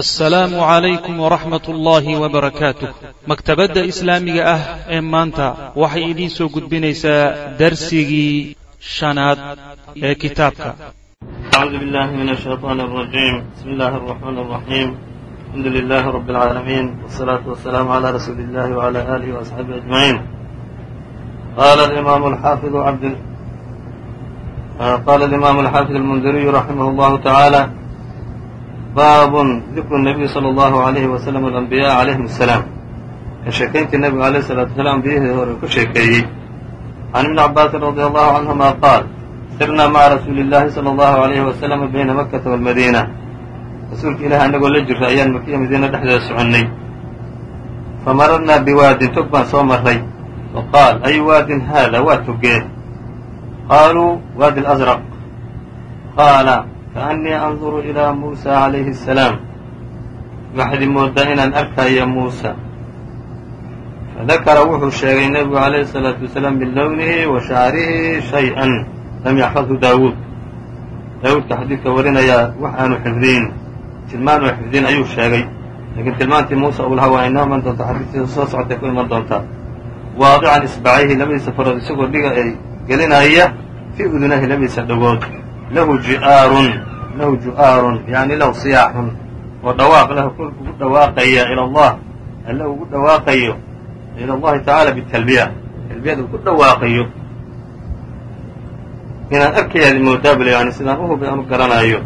asalaamu calaykum waraxmat ullaahi wbarakaatu maktabadda islaamiga ah ee maanta waxay idiin soo gudbinaysaa darsigii shanaad ee kitaabka. Acuudu billahi min ashayطaani alrajiim bismi illaahi alraxmaan alraxiim alxamdu lilaahi rabbi alcaalamiin wsalaatu wasalaamu calaa rasuuli illahi wcalaa aalihi waasxaabihi ajmaciin qaala alimaamu alxaafid almundiriyu raximah llahu tacaala المنذري رحمه الله تعالى bab ذikr النبي slى الlه عlيه وsلم الأنبiyاء عalayهim السلام ka sheekayntii nebigu عalيه الصلاaةu وسلام ambiyahii hore ku sheekeeyey عن iبن cabاasi رضي الله عanهma qاal sirna mعa rasuuli الlahi slى الlه عlيه وsلم bayna makةa والmadيnة rasuulka ilahi anagoo la jira ayaan makiya madiina dhexdeeda soconnay famararnaa biwaadin tog baan soo maray faqaal ay waadin haada waa togee qaaluu waadi الأزرق qaala kaأnnii anduru ilىa muusa عalayhi الsalaam waxaad i moodaa inaan arkayo muusa fadakara wuxuu sheegay nebigu عalayhi الsalaaةu wasalaam bilownihi wa shacrihi shayئa lam yaxfadhu daawuud daawuudka xadiidka warinayaa wax aanu xifdiin tilmaan oo xifdiin ayuu sheegay laakiin tilmaantii muusa uu lahaa waa inoo iman doonta xadiidkiisa soo socotay ku iman doontaa waadican isbacayhi labadiisa farood isagoo dhiga ay gelinaya fii udunahi labadiisa dhagood lahu ji'aarun lahu ju'aarun yani lahu siyaaxun oo dhawaaq lahu ugu dhawaaqaya ila allah alle ugu dhawaaqayo ila allahi tacaala bitalbiya. Talbiyada ugu dhawaaqayo inaan arkayaadi moodaa bule yani sidaan u hubi aan u garanayo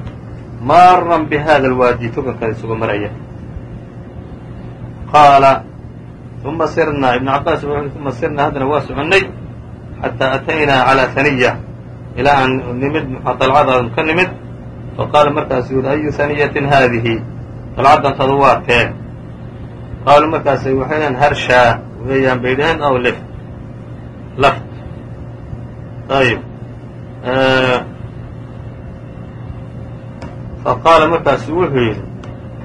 maaran bi hada alwaadi togankan isagoo maraya. Qaala uma sirnaa ibnu cabaas wuxuu uma sirnaa haddana waa soconnay xataa ataynaa calaa haniya ilaa aan nimid dalcadaan ka nimid faqaala markaasu yuri ayu haniyatin haadihi dalcaddantadu waa tee qaaluu markaasay waxay dhaheen harshaa weeyaan bay dhaheen aw left laft ayb faqaala markaasu wuxuu yidhi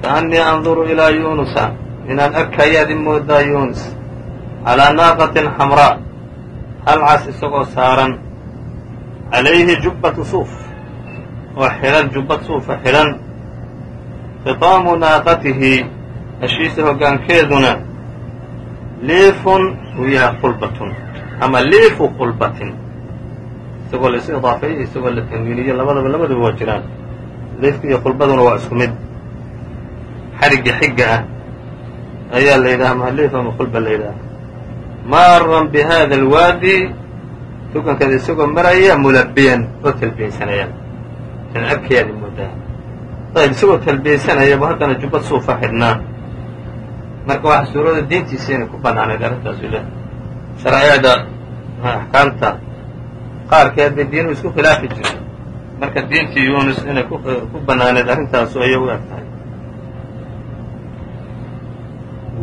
kaأnnii anduru ilaa yunusa inaan arkayaad i moodaa yunus calىa naaqatin xamraa hal cas isagoo saaran calayhi jubbatu suuf oo xidhan jubbad suufa xidhan khitaamu naaqatihi hashiisa hoggaankeeduna liifun uu yahay qulbatun ama liifu qulbatin isagoo la isu idaafeeyo isagoo la tanwiiniyo labadaba labaduba waa jiraan liifka iyo qulbaduna waa isku mid xarigga xigga ah ayaa la yidhaha ma liif ama qulba la yidhaha maaran bi hada alwaadi tukankeeda isagoo maraya mulabiyan oo talbiyeysanaya an arkayaadi moodaa ayb isagoo talbiyeysanaya bu haddana jubbad suufa xidhnaa marka waxaa suurada diintiisa inay ku banaanayd arrintaasu leh sharaa'icda axkaamta qaarkeed bay diinuhu isku khilaafi jiray marka diintii yuunus inay ku banaanayd arrintaasu ayay u eg tahay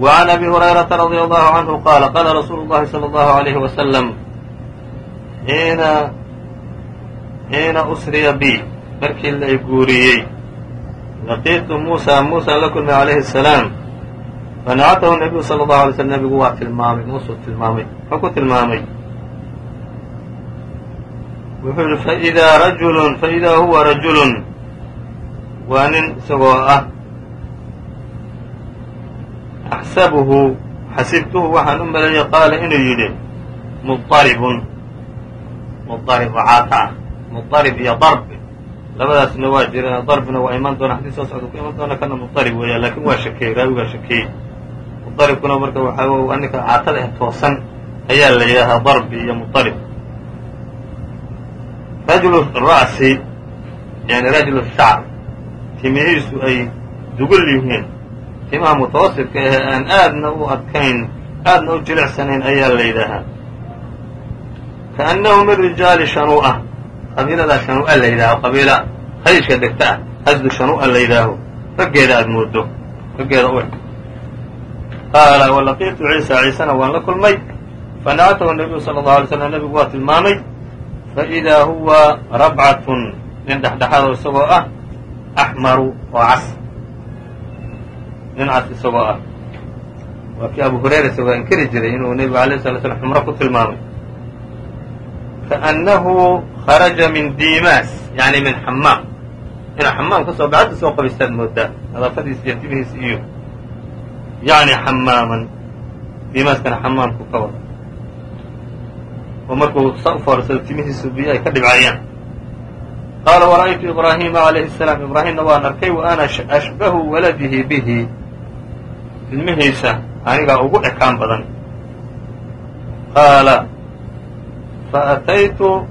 وعn أbي هuريرaةa رضي الله عnه qاaل qاla رasuulu الlahi صلى الله عليه وسلم xiina usriya bi markii la guuriyey laqiitu muusa muusa la kulmay عalayhi السalaam fanacatahu النabiyu salى الlaه alay slm nebigu waa tilmaamay muusuu tilmaamay muxuu ku tilmaamay wuxuu yihi faidaa rajulun faidaa huwa rajulun waa nin isagoo ah axsabuhu xasibtuhu waxaan u maleeyey qaala inuu yidhi muطaribun muarib oo caata ah muarib iyo darb labadaasna waa jireen darbina waa iman doona haddii soo socda ku iman doona kana muarib weeyaan laakiin waa shakeeyey raawigaa shakeeyey muaribkuna marka waxaa waa ninka caatada ah toosan ayaa la yidhaahaa darbi iyo muarib rajulu ra'si yani rajulu shacr timihiisu ay dugul yihiin. Timaha mutawasirka ahe aan aadna u adkayn aadna u jilicsanayn ayaa la yidhaahaa kaأnnahu min rijaali shanuu'a qabiiladaa shanuu'a la yidhaaho qabiila hayshka degta ah hasdu shanuu'a la yidhaaho raggeeda aad moodo raggeeda u qaala walaqiitu ciisa ciisena waan la kulmay. Fanacatahu nabiyu sala allahu alay slam nebigu waa tilmaamay faidaa huwa rabcatun. Nin dhexdhexaado isagoo ah axmaru oo cas. Nin cas isagoo ah. Waa kii abu hurayra isagoo inkiri jiray inuu nebigu alayh sala slam xumro ku tilmaamay kaأnnahu kharaja min dimaas yani min xamaam inaa xamaam ka soo baxadda soo qabaystaad moodaa nadaafadiisa iyo timihiisa iyo yacni xamaaman diimaaskana xamaamku ka wada oo markuu sa u foorsado timihiisu biyo ay ka dhibcayaan qaala wara'aytu ibraahiima calayhi salaam ibraahimna waan arkay wa ana ashbahu waladihi bihi ilmihiisa anigaa ugu ekaan badan faataytu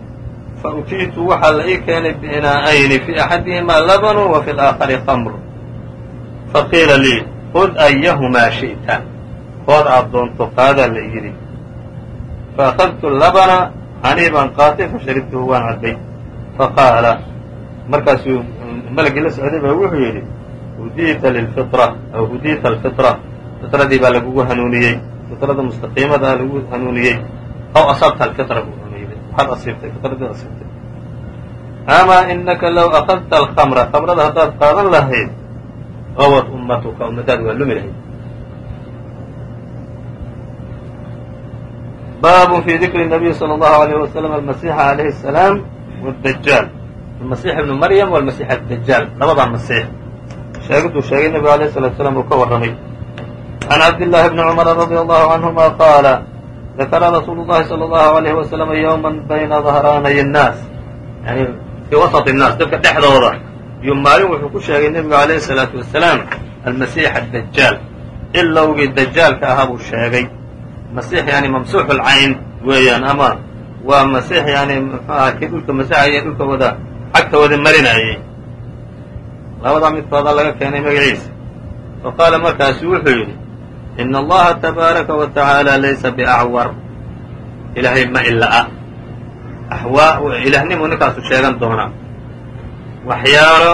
fautiitu waxaa la ii keenay biinaa'ayni fi axadihimaa labanu wa fi laakhari khamr faqiila lii khud ayahumaa shi'ta kood aad doonto qaadaa la yidhi faأkhadtu labana canii baan qaatay fasharibtuhu waan cabbay faqaala markaasuu malgii la socday baa wuxuu yidhi hudiita lilfitra aw hudiita alfitra fitradii baa lagugu hanuuniyey fitrada mustaqiimada ah lagu hanuuniyey aw asabta alfitra buu hanuuniyey waxaad asiibtay fitradii asiibtay amaa inaka low akadta alkhamra khamrada haddaad qaadan lahayd gawad ummatuka ummadaadi waa lumi lahayd bab fi dikri الnabiy slى اllahu عalيh waslm almasixa عalayhi الsalaam wاdajaal almasix ibnu maryam walmasix adajaal labadaa masix sheegiduu sheegay nebigu alayh الsalatu slam uu ka warramay can cabdillaahi bni cumara radi allahu canhuma qaala dakara rasuulu llahi sala allahu alayhi wasalam yowman bayna dhahraanay nnaas yani fii wasat nnaas dadka dhexdooda yuu maalin wuxuu ku sheegay nebigu alayhi salaatu wasalaam almasiix adajaal cilowgii dajaalka ahaa buu sheegay masiix yani mamsuuxu lcayn weeyaan ama waa masiix yani muxuu aha kii dhulka masaxaya dhulka wada xagta wada marinayay labadaa midkooda laga keenay magaciisa fa qaala markaasu wuxuu yidhi ina allaha tabaaraka wa tacaala laysa biacwar ilaahay ma ila'a axwaa ilaahnimu ninkaasu sheegan doonaa waxyaalo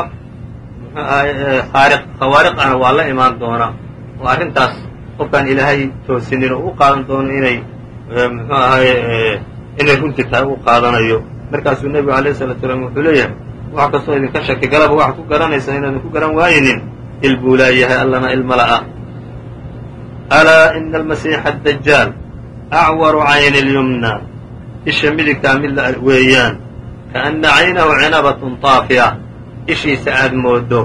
muxuu ahay khawaariq ahna waa la imaan doonaa oo arrintaas qofkaan ilaahay toosinin oo u qaadan doono inay muxuu ahaye inay runtii tahay u qaadanayo markaasuu nebigu alayh salatu salaam wuxuu leeyahay wax kastoo idinka shaki galaba waxaad ku garanaysaa inaadan ku garan waayinin il buu laayahay allana ilma la'a alaa ina almasiixa adajaal acwaru cayni lyumna isha midigtaa mid la weeyaan kaanna caynahu cinabatun taafiya ishiisa aad moodo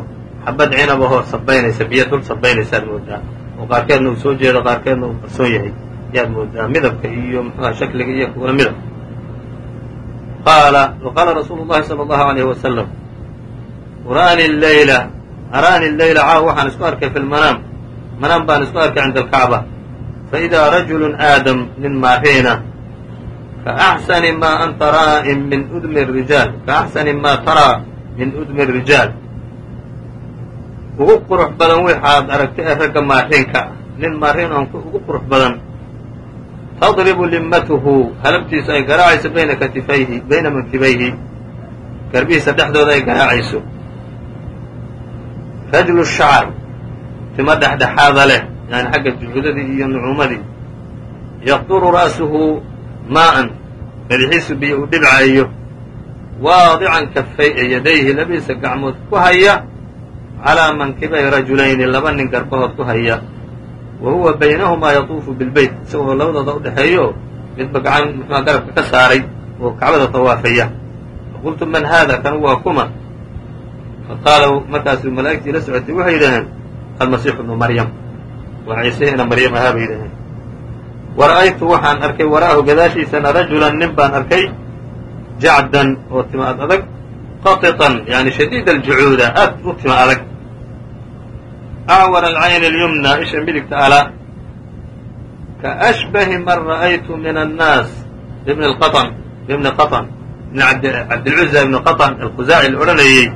xabad cinab ahoo sabaynaysa biyo dul sabaynaysa aad moodaa oo qaarkeedna uu soo jeedo qaarkeedna uu qarsoon yahay yaad moodaa midabka iyo mxuha shakliga iyo kuwala midab qaala qaala rasuulu llahi sala allahu alayhi wasalam uraani leyla araani leyla caaw waxaan isku arkay fi lmanaam manaam baan isku arkay cinda alkacba faidaa rajulu aadam nin maariina kaaxsani ma anta raa'in min udmi rijaal. Kaaxsani ma taraa min udmi rijaal. Ugu qurux badan waxaad aragtay ee ragga maariinka ah nin maariin on ugu qurux badan. Tadribu limmatuhu. Halabtiisu ay garaacayso bayna katifayhi bayna mankibayhi garbihiisa dhexdooda ay garaacayso. Rajlu shacar timo dhexdhexaada leh yani xagga juhudadii iyo nucuumadii. Yaqduru ra'suhu maa'an madaxiisu biyo uu dhibcayo waadican kafay yadayhi labadiisa gacmood ku haya. Calىa mankibay rajulayni laba nin garbahood ku haya. Wa huwa baynahumaa yatuufu bilbeyt isagoo labadooda u dhexeeyo midba gacan muxua garabka ka saaray oo kacbada tawaafaya. Faqultu man haada kan waa kuma? Faqaala markaasuu malaa'igtii la socotay waxay yidhaheen almasiixu bnu maryam waa ciisehiina maryam ahaa bay yidhaheen wa ra'aytu waxaan arkay wara'ahu gadaashiisana rajulan nin baan arkay jacdan oo tima ad adag qaiطan yani shadiid aljucuuda aad u tima adag acwar alcayn اlyumna isha midigta ala kaashbahi man ra'aytu min annaas ibn qaطn ibni qaطn ibn cabdilcuza ibni qaطn alkhuzaaci la odhanayey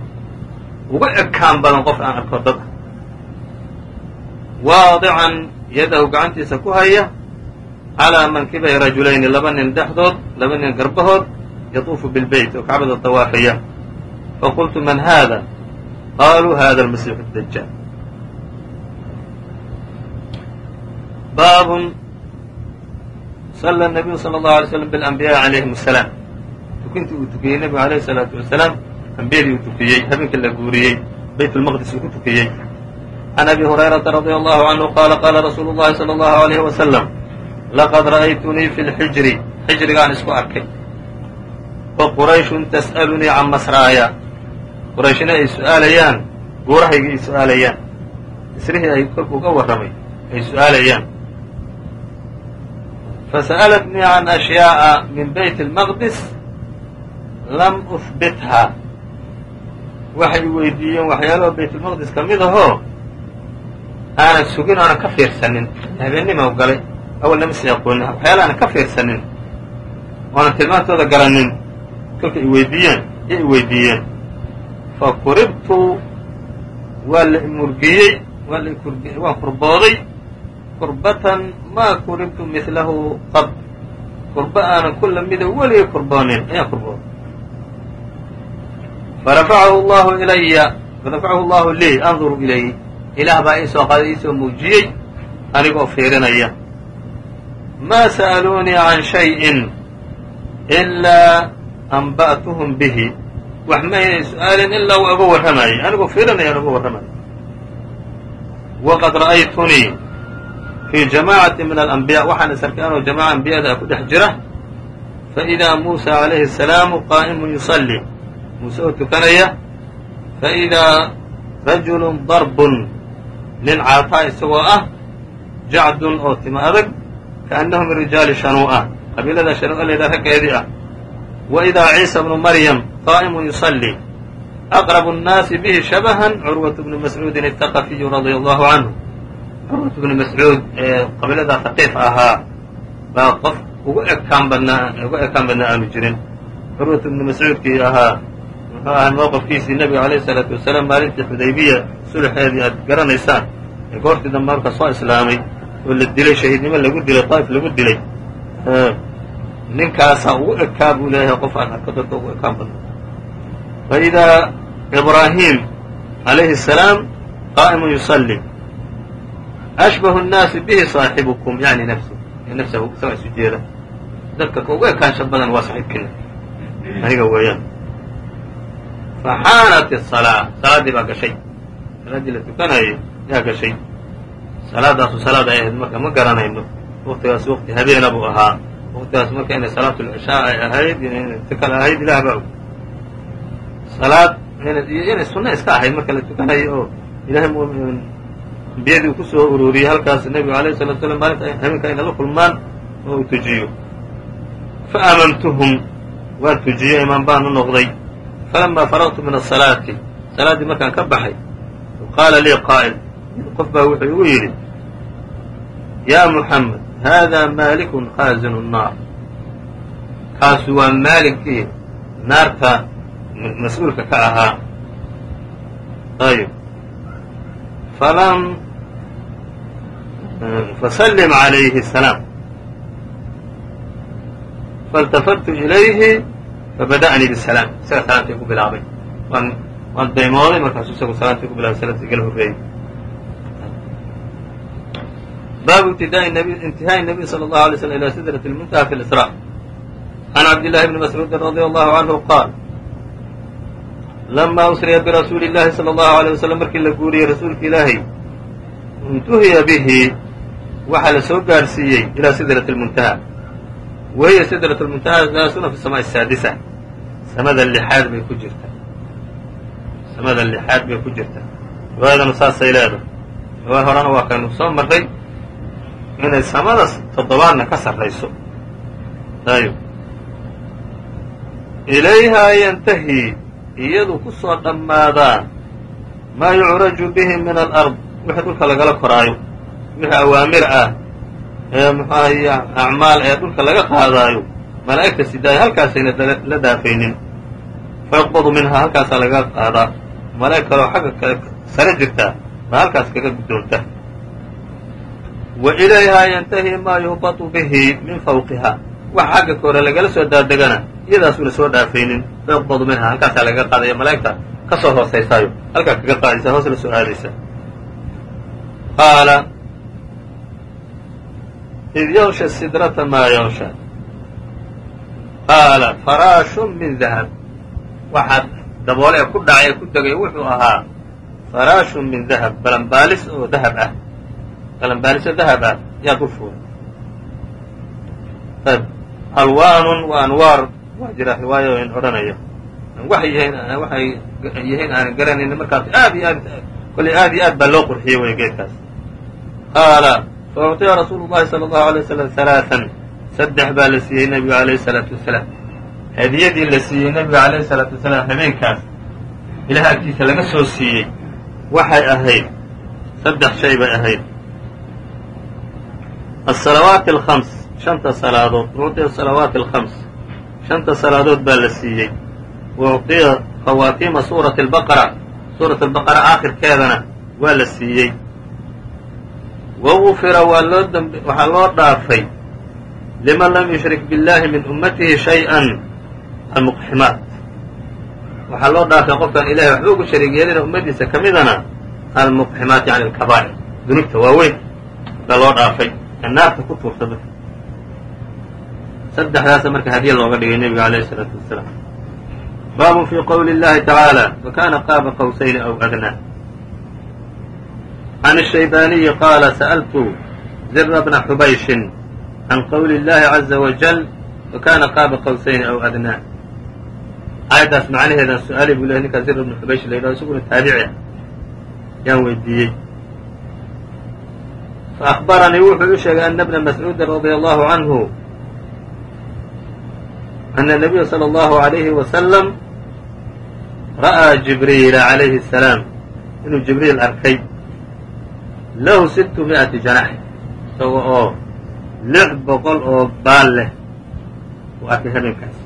uga ekaan badan qof aan arko dad ah waadican yadahu gacantiisa ku haya calىa mankibay rajulayni laba nin dhexdood laba nin garbahood yatuufu bilbeyt oo kacbada tawaafaya faqultu man hada qaluu hada almasiixu اdajaal baabun sala nabiyu sala allahu alay slam bilanbiyaai calayhim asalaam tukintii uu tukiyey nebigu alayhi salaatu wasalaam ambiyadii uu tukiyey habeenkii la guuriyey bayt uu ku tukiyey can abi hurayrata radia allahu canhu qaala qaala rasuulu llahi sala allahu alayh wasalam laqad ra'aytunii fi lxijri xijrigaan isku arkay qurayshun tas'alunii can masraaya qurayshina ay su'aalayaan guurahayga ay su'aalayaan isrihii ay kolku uga warramay ay su'aalayaan fasa'alatnii can ashyaaءa min bayt اlmaqdis lam uhbitha waxay weydiiyeen waxyaalaha baytulmaqdis ka mid ahoo aanan sugin o aanan ka fiirsanin. Habeennima galay. Awal lama sii aqoonin waxyaala aanan ka fiirsanin. O aanan tilmaantooda garanin. Kolka i weydiiyeen iyo i weydiiyeen fa kuribtu waa la la waan kurbooday kurbatan maa kuribtu midlahu qad. Kurba aanan ku lamida weligay kurboonin ayaan kurbooday farafacahu allahu ilaya farafacahu allahu lii anduru ilayh ilaah baa ii soo qaaday iisoo muujiyey anigoo fiirinaya maa sa'aluunii can shayءin ilaa anba'tuhum bihi. Wax ma aynay su'aalin ilaa waa uga warramayay anigoo fiirinayaan uga warramayay waqad ra'aytunii fii jamaacati min alanbiya waxaan is arkay anoo jamaaca ambiyada ku dhex jira faidaa muusa calayhi asalaamu qaa'imun yusallii muuse oo tukanaya faidaa rajulun darbun nin caataa isagoo ah jacdun oo tima adag kaannahu min rijaali shanuu'a qabiilada shanuu'a laydhaha raggeedii ah wa idaa ciisa bnu maryam qaa'imun yusallii aqrabu nnaasi bihi shabahan curwatu bnu mascuudin athaqafiyu radia allahu canhu curwatu bnu mascuud ee qabiilada haqiif ahaa baa qof ugu ekaan badnaa ugu ekaan badnaa aanu jirin curwatu bnu mascuudkii ahaa muxuu ahaa mowqafkiisii nebiga alayh isalaatu wasalaam maalintii xudaybiya sulxeedii aad garanaysaan ee goortii dambe marka soo islaamay oo la dilay shahiidnimo lagu dilay taa'if lagu dilay ninkaasaa ugu ekaa buu leeyahay qof aan arko dadka ugu ekaan badna fa idaa ibraahim calayhi asalaam qaa'imun yusallii ashbahu nnaasi bihi saaxibukum yani nafsu nafsahu isagaa isu jeeda. Dadka ka ugu ekaansha badan waa saaxiibkiina aniga weeyaan faxaanat asalaa salaaddii baa gashay salaaddii la tukanayay yaa gashay salaadaasu salaad ay ahayd marka ma garanayno waktigaas wakti habeena buu ahaa waktigaas marka inay salaatulcishaa ay ahayd inay si kale ahayd ilaah baa og salaad iyo inay sunno iska ahayd marka la tukanayo oo ilahay ambiyadii uu ku soo ururiyey halkaas nebigu alayh salatu slam maalinta habeenka ay nala kulmaan oo uu tujiyo fa aamamtuhum waan tujiyey imaan noqday falamaa faragtu min asalaati salaaddii markaan ka baxay qaala lii qaa'il qof baa wuxuu igu yidhi yaa muxamed haadaa maalikun khaazinu nnaar kaasu waa maaligkii naarta mas'uulka ka ahaa ayb falam fasallim calayhi salaam faاltafattu ilayhi fabada'nii bisalaam isaga salaamtii ku bilaabay waan waan daymooday markaasu isagu salaamtii ku bilaabay salaamtii igala horreeyey baabu intihaaءi الnabiy slى الlaه عlay slm ilى sidraة الmuntaha fi اlإsrاء عan cabdالlahi bni mascuudi radي allahu canhu qaal lama usriya birasuuli اllahi salى الlahu عalيه waslm markii la guuriyey rasuulka ilaahay intuhiya bihi waxaa la soo gaadhsiiyey ilaa sidraة الmuntaha wa hiya sidraة الmuntaha daasuna fi الsamaء الsaadisa samada lixaad bay ku jirtaa samada lixaad bay ku jirtaa riwaayadanu saasay leedahay riwaaya horena waa kaynu soo marray inay samada toddobaadna ka sarrayso ayb ilayhaa yantahi iyadu ku soo dhammaadaa maa yucraju bihi min alard wixii dhulka lagala koraayo wixii awaamir ah ee muxuahay acmaal ee dhulka laga qaadaayo? Malaa'igta sidaaya halkaasayna la dhaafaynin fayuqbadu minhaa halkaasaa laga qaadaa. Malaa'ig kaleo xagga kale sare jirtaa baa halkaas kaga guddoonta wa ilayhaa yantahi maa yuhbatu bihi min fawqiha. Waxa xagga kore lagala soo daadegana iyadaasuna soo dhaafaynin fayuqbadu minhaa halkaasaa lagaga qaadaya malaa'igta ka soo hoosaysaayo halkaa kaga qaadaysa hoos la soo aadaysa. Qaala id yawsha sidrata maa yawsha qaala faraashun min dahab waxaa daboole ee ku dhacay ee ku degay wuxuu ahaa faraashun min dahab balanbaalis oo dahab ah. Balanbaaliso dahab ah yaa dul fuulay ayb alwaanun wa anwaar. Waa jira riwaayo in odhanaya waxay yihiin waxay yihiin aanan garanayni markaas aad iyo aad kolley aad iyo aad baa loo qurxiyey wey geedkaas qaala fa ucطiya rasuulu llahi salى allahu alay wasalam halaaan saddex baa la siiyey nebigu alayhi salaatu wasalaam hadiyadii la siiyey nebiga alayhi salaatu wasalaam habeenkaas ilaah agtiisa laga soo siiyey waxay ahayd saddex shay bay ahayd asalawaati alkhams shanta salaadood ucطiya asalawaati alkhams shanta salaadood baa la siiyey wa ucطiya khawaatiima suurati albaqara suurat albaqara aakhirkeedana waa la siiyey dmb waxaa loo dhaafay liman lam yushrik biاllahi min ummatihi shay-an almuqximaat waxaa loo dhaafay qofkaan ilahay waxba ugu shariig yeelina ummaddiisa ka midana almuqximaat yani alkabaa'ir dunuubta waaweyn baa loo dhaafay. Ee naarta ku tuurta dadka saddexdaasa marka hadiya looga dhigay nebiga alayh isalaatu wasalaam baabun fii qowli اllahi tacaala fakana qaaba qawsayni aw adnaa can الshaybaaniyi qaala sa'altu zira bna xubayshin can qowli اllahi caza wajal fakana qaaba qawsayni aw adnaa aayaddaas macnaheedan su-aalay buu lehy ninkaa zir bnu xubaysh la yidhahdo isaguna taabici ah yaan weydiiyey faأخbaranii wuxuu u sheegay ana bna mascuudi radia allahu canhu ana الnabiya salى اllahu عalayhi wasalam ra'aa jibriila calayhi الsalaam inuu jibriil arkay lahu sittu mi'ati janax isaga oo lix boqol oo baal leh uu arkay habeenkaas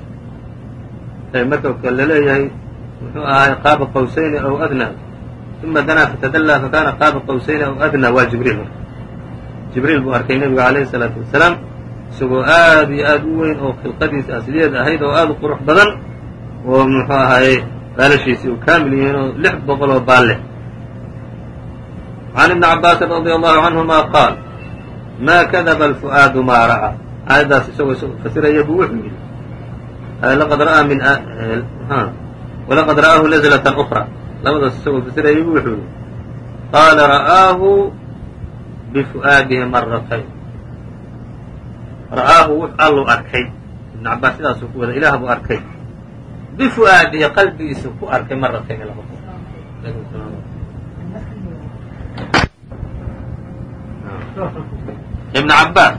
marka ka la leeyahay muxuu ahay qaaba qawsayni aw adnaa uma danaa fatadallaa fakana qaaba qawsayni aw adnaa waa jibriil jibriil buu arkay nebiga calayhi salaatu wasalaam isagoo aad iyo aad u weyn oo khilqadiisa asliyad ahayd oo aad u qurux badan oo muxuu ahaye baalashiisii uu kaamil yihiin oo lix boqol oo baal leh can ibni cabaasin radia allahu canhuma qaal maa kadaba alfu'aadu maa ra'aa aayaddaas isagoo fasiraya buu wuxuu yidhi walaqad ra'aahu nazlatan ukra labadaas isagoo fasiraya buu wuxuu yidhi qaala ra'aahu bifu'aadihi maratayn ra'aahu wux alluu arkay ibn cabaas sidaasuu ku wada ilaah buu arkay bifu'aadihi qalbigiisa ku arkay maratayn laba ibn cabaas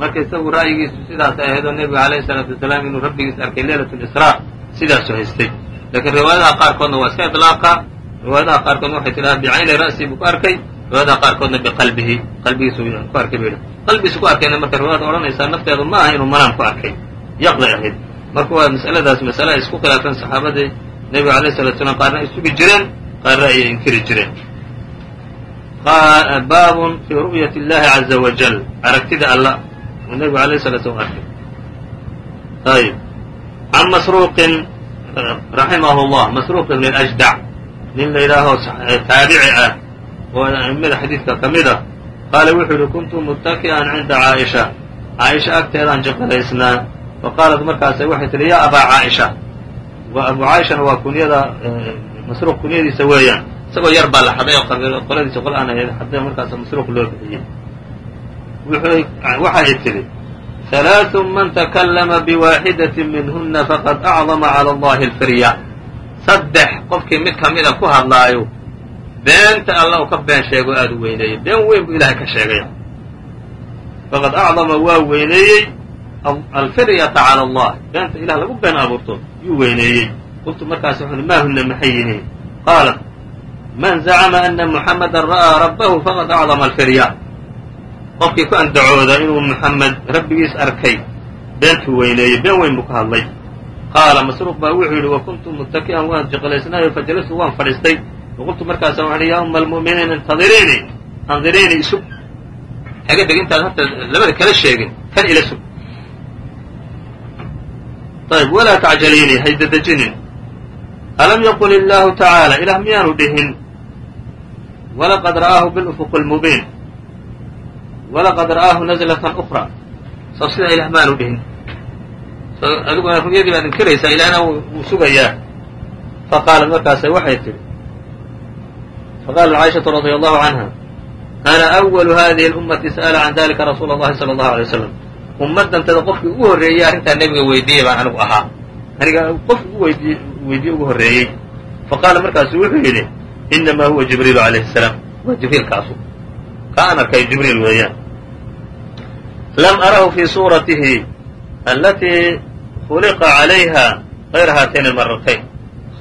marka isagu ra'yigiisu sidaas ay ahayd oo nebiga alayhi salaatu wasalaam inuu rabbigiis arkay leylat lisraa sidaasu haystay. Laakiin riwaayadaha qaarkoodna waa iska idlaaqa. Riwaayadaha qaarkoodna waxay tidhaha bicayni ra'si buu ku arkay. Riwaayadaha qaarkoodna biqalbihi. Qalbigiisu ku arkay bay qalbigiisu ku arkayna marka riwaayada odhanaysaa nafteedu ma aha inuu manaam ku arkay. Yaqday ahayd. Marka waa masaladaas masale ay isku khilaafeen saxaabadii nebiga alayh salatu slam qaarna ay sugi jireen qaarna ayay inkiri jireen baabun fii ru'yati اllahi caza wajal aragtida alla uu nebigu alayh salatu slam arkay ayb can masruuqin raximahu llah masruuq ibn اljdac nin la yidhaaho taabici ah oo aimada xadiidka ka mid ah qaala wuxuu yihi kuntu muttaki'an cinda caaisha caaisha agteedaan jaqalaysnaa faqaalat markaasa waxay tihi yaa abaa caaisha wa abu caaishana waa kunyada masruuq kunyadiisa weeyaan isagoo yar baa la xaday oo qoladiisa qol aan xaday markaasa masruuq loo bixiyey waxay tidhi ثلاث man تklma بwaaxidaة minhuna faqad أcظma عlى اllahi اlfirya saddex qofkii mid kamida ku hadlaayo beenta alla u ka been sheego aad u weyneeyey been weyn buu ilahay ka sheegay faqad acdama waa weyneeyey alfiryata calى اllah beenta ilah lagu been abuurto yuu weyneeyey qultu markaas wuxu ma huna maxay yihiin qaalat man zacma ana muxamada ra'aa rabbahu faqad acdama alfirya qofkii ku andacooda inuu muxamed rabbigiis arkay beentuu weyneeyey been weyn buu ka hadlay. Qaala masruuq baa wuxuu yidhi wa kuntu muttaki'an waan jeclaysnaayo fajalistu waan fadhiistay. Waqultu markaasa waxaan ihi ya uma almu'miniin intadiriinii andiriinii isug dheg intaad horta labada kala sheegin kan ila sug. Ayb walaa tacjaliinii haydadejinin alam yaqul illaahu tacaala ilah miyaanu dhihin walaqad ra'aahu bilufuq lmubiin walaqad ra'aahu nazlatan ukra soo sidaa ilah maanu dhihin adiguna ru'yadii baad inkiraysaa ilahna wuu sugayaa faqaalat markaasa waxay tidhi faqaalat caaishatu radia allahu canha ana awalu hadihi اlummati sa'ala can dalika rasuula اllahi salى allahu alay wasalam ummaddantada qofkii ugu horreeyey arrintaa nebiga weydiiyey baan anigu ahaa aniga qof weydiy weydiye ugu horreeyey. Fa qaala markaasu wuxuu yidhi inamaa huwa jibriilu calayhi salaam. Waa jibriilkaasu ka aan arkay jibriil weeyaan. Lam arahu fii suuratihi alatii khuliqa calayha kayra haatayn almaratayn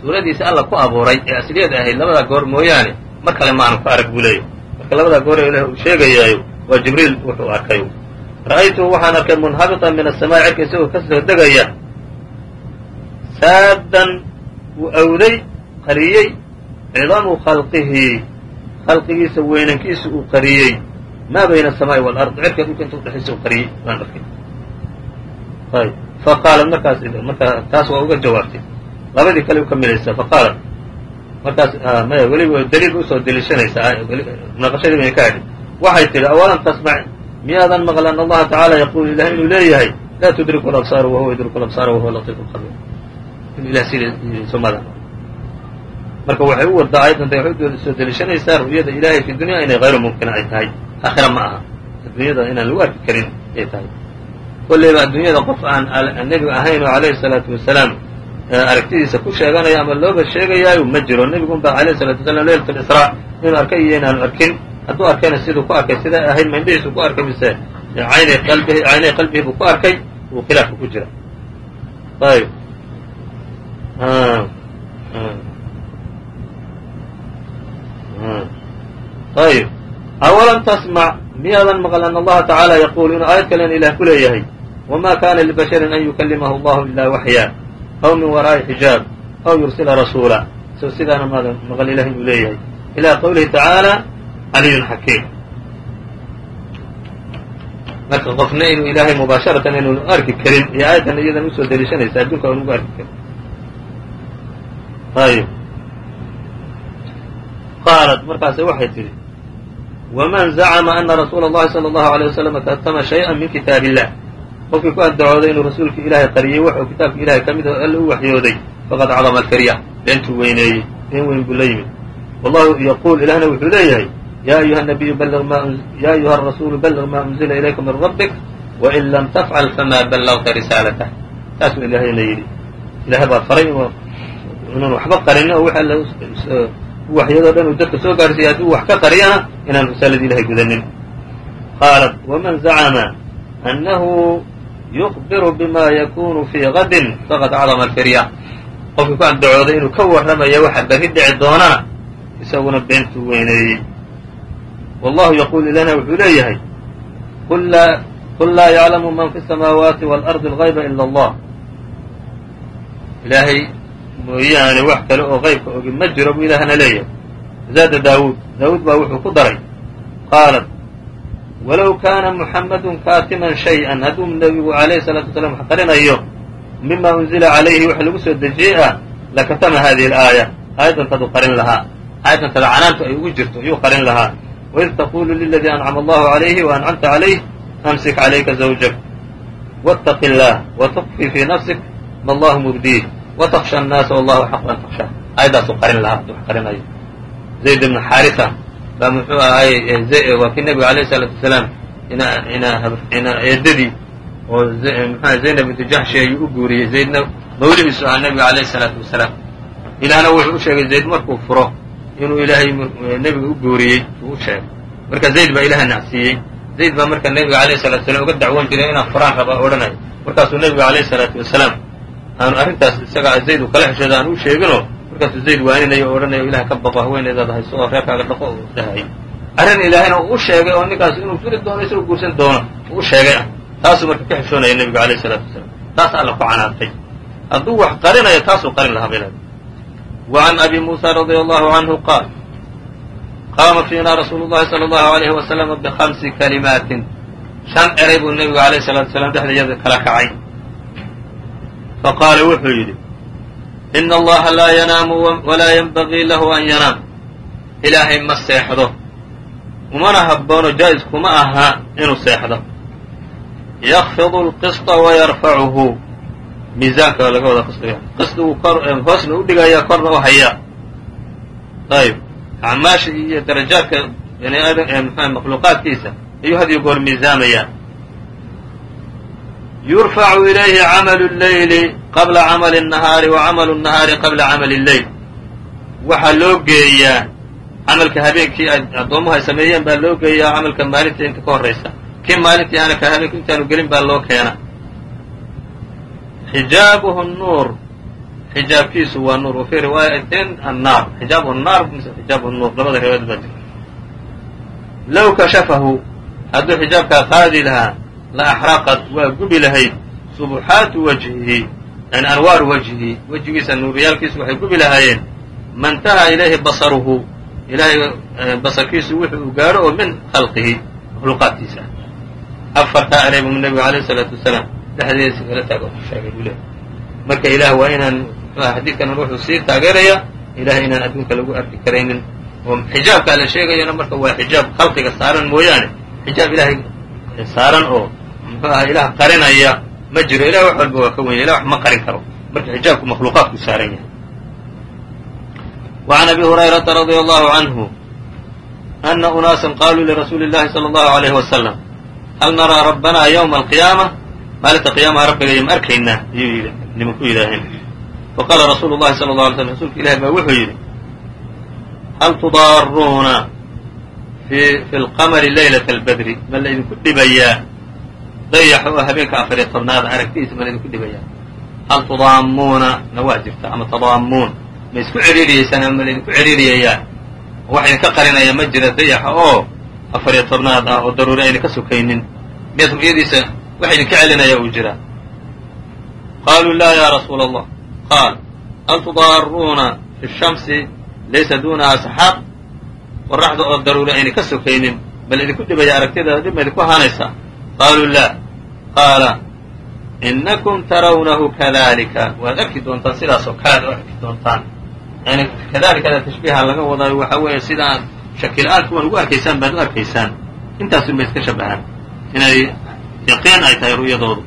suuradiisi alla ku abuuray ee asliyad ahayd labadaa goor mooyaane mar kale ma ku arag buu leeyahy marka labadaa goor ee ilaah uu sheegayaayo waa jibriil wuxuu arkay. Ra'aytuhu waxaan arkay munhabitan min asamaa cirka isagoo ka soo degaya saadan uu awday qariyey cidamu khalqihi. Khalqigiisa weynankiisa uu qariyey. Maa bayna asamaa'i walard cirka dhulka inta udhexaysa uu qariyey baan arkay. Ayb faqaalat markaas markaa taas waa uga jawaabtay. Labadii kale u ka midhaysaa faqaalat markaas ah, maya weliba daliilba u soo deliishanaysaa ah, munaqashadii bayna ka hadhin waxay tidhi awalam tasmac miyaadan maql an allaha tacaala yaquulu ilahay inuu leeyahay laa tudriku alabsaar wahuwa yudriku alabsaar wahuwa latiifu lqabiir lkhabiir inu ilah sidii somada marka waxay u wadaa ayadanta waxay u soo deliishanaysaa ru'yada ilahay fi dunya inay hayru mumkina ay tahay. Aakhira ma aha. Adduunyada inaan lagu arki karin ay tahay. Kolleyba adduunyada qof aan nebiga ahayn oo alayhi salaatu wasalaam aragtidiisa ku sheeganayo ama looba sheegayaayo ma jiro. Nebigun baa alayhi salatu wasalaam leylat lisraa inuu arkay iyo inaanu arkin. Hadduu arkayna siduu ku arkay siday ahayd mindhihiisu ku arkay mise caynay qalbihi buu ku arkay uu khilaafka ku jira. Ayb ayb awalam tasmac miyaadan maql an allaha tacaala yaquul inuu aayad kalen ilah ku leeyahay wma kana libasharin an yukalimahu allahu ila waxya aw min waraa'i xijaab aw yursila rasuula so sidaana maadan maqal ilah inuu leeyahay. Ila qawlihi tacaala caliyun xakiim marka qofna inuu ilaahay mubaasharatan inuunu arki karin iyo aayaddan iyadan u soo deliishanaysa adduunka aan ugu arki karin ayb qaalat markaase waxay tidhi wman zacma ana rasuula اllahi salى اllahu عalيه waslm katama shayئa min kitaab illah qofkii ku andacooday inuu rasuulka ilaahay qariyey wax uu kitaabka ilahay ka mid oo alla u waxyooday faqad cadama alkarya beentuu weyneeyey been weyn buu la yimid wallahu yaquul ilahna wuxuu leeyahay ya ayuha nabiyu ya ayuha arasuulu balغ ma unzila ilayka min rabbik wain lam tafcal fama ballغta risaalatah saasuu ilaahayna yidhi ilahay baa faray inuun waxba qarin oo waxyadoo dhan uu dadka soo gaarsiiya hadduu wax ka qariyana inaan risaaladii ilahay gudanin. Qaalat wman zacma annahu yuqbiru bima yakunu fii gadin faqad cadama alfirya. Qofkii ku andacooday inuu ka warramayo waxa berri dhici doonana isaguna beentuu weyneeyey. Wallahu yaquulu ilana wuxuu leeyahay qul laa yaclamu man fi samaawaati wاlardi اlgayba ila allah. Ilaahay mooyaane wax kale oo qaybka ogi ma jiro buu ilaahna leeyahay. Zaada daawuud daawuud baa wuxuu ku daray. Qaalat walow kaana muxamadun kaatiman shay-an hadduu nebigu alayhi salaatu wasalaam wax qarinayo mima unzila calayhi wax lagu soo dejiyey ah lakatama hadihi alaaya. Aayadantadu qarin lahaa. Aayadantada canaantu ay ugu jirto ayuu qarin lahaa. Waid taqulu liladii ancama allahu calayhi wa ancamta calayh amsik calayka zawjak wاtaqi اllah watukfi fii nafsik ma allahu mubdiih wataksha annaasa wallahu xaqu an taksha aayaddaasuu qarin lahaa hadduu qarinayo zayd ibnu xaarisa baa muxuu ahaay waa kii nebiga alayh isalaatu wasalaam ina eedadii oo zaynab bintu jaxshi ayuu u guuriyey. Zaydna mawlihiisu ahaa nebiga alayh isalaatu wasalaam ilaahna wuxuu u sheegay zayd markuu furo inuu ilaahay nebiga u guuriyey uu u sheegay. Marka zayd baa ilaha nacsiiyey zayd baa marka nebiga alayh salatu wasalaam uga dacwoon jiray inaan furaan rabaa odhanayo. Markaasuu nebiga alayh salaatu wasalaam aanu arrintaas isaga zayd uu kala xeshooda aan u sheeginoo markaasuu zayd waaninayo o odhanayo ilaah ka baqo haweeneydaada hayso oo reerkaaga dhaqo u dhahay arrin ilaahayna uu sheegay oo ninkaas inuu furi doono isagoo guursan doono uu u sheegay. Ah taasuu marka ka xeshoonaya nebiga alayh isalaatu wasalaam. Taas alla ku canaantay. Hadduu wax qarinayo taasuu qarin lahaa bay leedahay wa can abi muusa radia allahu canhu qaal qaama fiina rasuulu llahi sala allahu alayhi wasalama bihamsi kalimaatin. Shan eray buu nebigu alayh salatu wasalaam dhexdayada kala kacay faqaala wuxuu yidhi ina allaha laa yanaamu walaa yanbagii lahu an yanaam ilaahay ma seexdo umana habboono jaa'is kuma aha inuu seexdo yakfidu alqisطa wayarfacuhu miisaanka laga wada qisdiga qisdiguu hoosna u dhigayaa korna u hayaa ayb acmaasha iyo darajaadka bani aadam mxua makhluuqaadkiisa ayuu had iyo goor miisaamayaa yurfacu ilayhi camalu اleyli qabla camali الnahaari wa camalu الnahaari qabla camali اleyl waxaa loo geeyaa camalka habeenkii addoommuhu ay sameeyeen baa loo geeyaa camalka maalinta inta ka horraysa kii maalintii aana ka habeenku intaanu gelin baa loo keena xijaabuhu nuur xijaabkiisu waa nuur wa fii riwaayatin annaar xijaabuhu naar mise xijaabuhu nuur labada riwaayad baa jirta low kashafahu hadduu xijaabkaa qaadi lahaa la axraqad waa gubi lahayd subuxaatu wajhihi yani anwaaru wajhihi wejigiisa nuuriyaalkiisu waxay gubi lahaayeen. Mantaha ilayhi basaruhu ilaahay basarkiisu wuxuu uu gaadho oo min khalqihi makhluuqaadkiisa afartaa eray buu nebigu alayh isalaatu wasalaam dhexdeeda kala taago sheegay buu leehay marka ilaah waa inaan xadiidkan wuxuu sii taageeraya ilahay inaan adduunka lagu arki karaynin. Oo xijaabkaa la sheegayana marka waa xijaab khalqiga saaran mooyaane xijaab ilaahay saaran oo muxuu aha ilaah qarinaya ma jiro ilah wax walba waa ka wenya ilah wax ma qarin karo marka xijaabku makhluuqaadku saaran yahay وعn أbي هuريرaةa رضي الله عنه أنa أناaسا qاlوu لرasuuلi اللahi صلى الله عليه وسلم hal narىa ربna yومa القiyاamة maalinta قyaamaha rabbigayo ma arkaynaa ayuu nimanku yidhaaheen faqاla rasuulu الlahi صلى الله علي sلم rasuulka ilahi baa wuxuu yidhi hal تudaaruuna في الqmri laylaة الbdri ma laydinku dhibayaa Dayax oo habeenka afariyo tobnaada aragtidiisa ma laydinku dhibayaa. Hal tudaamuuna na waa jirta ama tadaamuun ma isku cedhiiriyeysaan ama ma laydinku cedhiiriyayaa wax idinka qarinaya ma jira dayaxa oo afariyo tobnaad ah oo daruuri ayna ka sokaynin miyaad ru'yadiisa wax idinka celinaya uu jira. Qaaluu laa ya rasuula allah qaal hal tudaaruuna fi shamsi laysa duunaha saxaab qoraxda oo daruuri ayna ka sokaynin ma laydinku dhibaya aragtidaada dhib ma idinku ahaanaysaa qaaluu laa qaala inakum tarawnahu kadalika waad arki doontaan sidaasoo kalead u arki doontaan yani kadalikada tashbiiha laga wadaayo waxa weeye sidaad shakila-aan kuwan ugu arkaysaan baad u arkaysaan intaasun bay iska shabahaan inay yaqiin ay tahay ru'yadoodu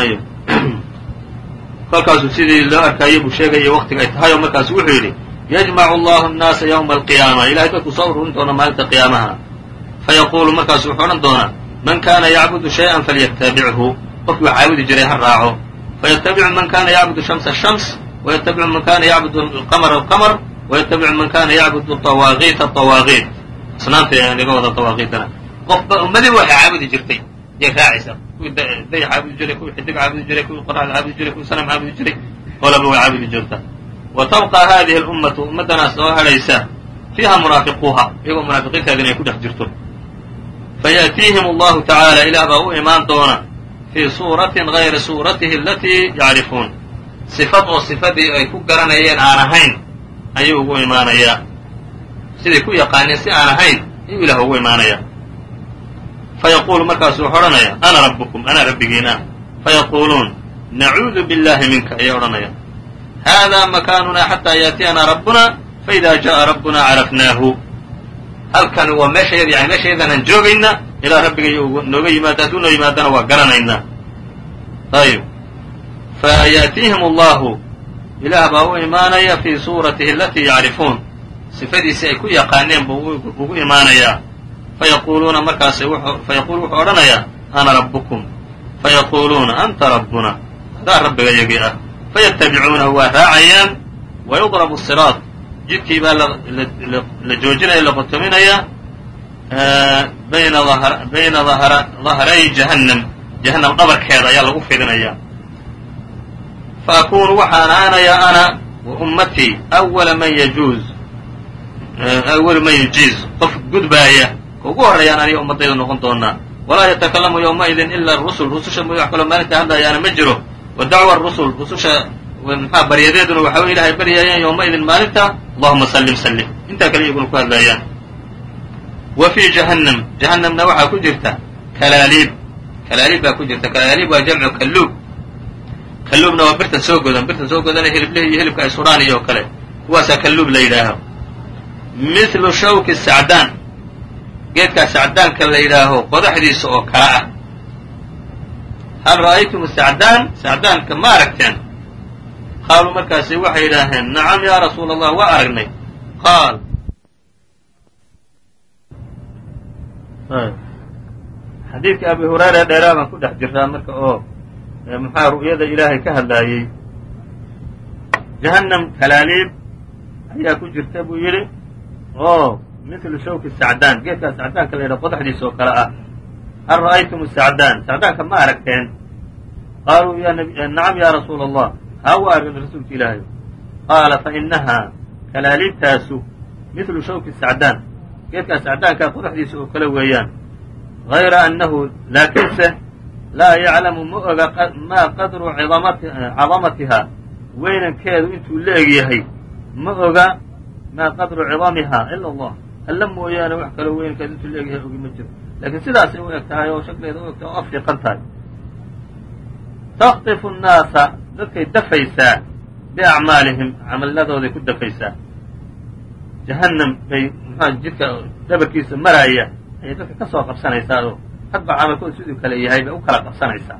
ayb kolkaasuu sidii loo arkaayo buu sheegaya waktiga ay tahay oo markaasu wuxuu yidhi yajmacu allahu annaasa ywma alqiyaama ilahay dadku soo ururin doona maalinta qiyaamaha fayaquulu markaasu wuxuu odhan doonaa man kaana yacbudu shay-an falyatabichu qofkii wax caabudi jiray ha raaco fayatabicu man kaana yacbudu shamsa shams wayatabicu man kaana yacbudu alqamara alqamar wayatabicu man kaana yacbudu awaaqiita awaaqiit asnaamta laga wada awaaqiitana qofba ummadii waxay caabudi jirtay yay raacaysaa kuwii day caabudi jiray kuwii xidig caabudi jiray kuwii qoraxda caabudi jiray kuwii sanam caabudi jiray qolaba way caabudi jirtaa wa tabqa haadihi alummatu ummaddanaas oo hadhaysa fiiha munaafiquuha iyagoo munaafiqiintaadin ay ku dhex jirto fayaأtiihim الlahu taعaalى ilah baa u imaan doona fii suuraةi غayri suuratihi alatii yacrifuun sifad oo sifadii ay ku garanayeen aan ahayn ayuu ugu imaanayaa siday ku yaqaaneen si aan ahayn ayuu ilah ugu imaanayaa fayaquulu markaasu wuxuu odhanaya ana rabbukum anaa rabbigiina fayaquuluun nacuudu biاllahi minka ayay odhanayaan haadaa makaanuna xataa yaatiyana rabbuna faida jaءa rabbuna carafnaahu halkani waa meeshayada yani meeshayadaanaan joogayna ilaa rabbigay nooga yimaado hadduu noo yimaadana waa garanaynaa ayb fayaأtiihim allahu ilaah baa u imaanaya fii suuratihi alatii yacrifuun sifadiisii ay ku yaqaaneen buu ugu imaanayaa fayaquuluuna markaas fayaquulu wuxuu odhanayaa ana rabbukum. Fayaquuluuna anta rabbuna. Adaa rabbiga yagii ah. Fayatabicuunahu waa raacayaan. Wayudrabu siraad jidkii baa la joojinaya la qotominayaa bayna dahray jahannam jahannam dhabarkeeda ayaa lagu fidinayaa faakunu waxaan aanayaa ana wa ummatii awala man yajuuz awalu man yujiiz. Qof gudbaaya ka ugu horreeyaan aniga ummaddayda noqon doonaa walaa yatakalamu yowmaidin ila rusul rususha mooy wax kaloo maalinta hadlayaana ma jiro. Wa dacwa rusul rususha maxaa baryadeeduna waxa wey ilahay baryayaan yowmaidin maalinta allahuma sallim sallim. Intaa kale iyaguna ku hadlayaan wa fii jahannam. Jahannamna waxaa ku jirta kalaaliib. Kalaaliib baa ku jirta. Kalaaliib waa jamcu kalluub. Kalluubna waa birtan soo godan. Birtan soo godana hilibleh iyo hilibka ay sudhaan iyo kale. Kuwaasaa kalluub la yidhaaho. Mithlu shawki sacdaan. Geedkaa sacdaanka la yidhaaho qodaxdiisa oo kala ah. Hal ra'aytum sacdaan? Sacdaanka ma aragteen qaaluu markaasi waxay yidhaaheen nacam yaa rasuula allah waa aragnay qaal xadiidka abi hurayra dheeraa baan ku dhex jirtaa marka oo maxaa ru'yada ilaahay ka hadlaayey jahannam kalaaliib ayaa ku jirta buu yidhi oo mithlu shawki sacdaan geedkaa sacdaanka la yidhaha qodaxdiisa oo kale ah hal ra'aytum sacdaan sacdaanka ma aragteen qaaluu nacam ya rasuula allah ha u arrin rasuulka ilaahay qaala fa innahaa kalaalibtaasu midlu shawki sacdaan geedkaa sacdaankaa quruxdiisa oo kale weeyaan hayra annahu laakiinse laa yaclamu ma oga maa qadru cadamatihaa weynankeedu intuu la-eg yahay ma oga maa qadru cidamiha ila allah alla mooyaane wax kale weynankeedu intuu la-eg yahay ogi ma jiro laakiin sidaasay u eg tahay oo shakleeda u eg tahay oo affiiqan tahay takhtifu nnaasa dadkay dafaysaa biacmaalihim camaladooday ku dafaysaa. Jahannam bay mxua jidka dhabarkiisa maraaya ayay dadka ka soo qabsanaysaa oo hadba camalkooda siduu kale yahay bay u kala qabsanaysaa.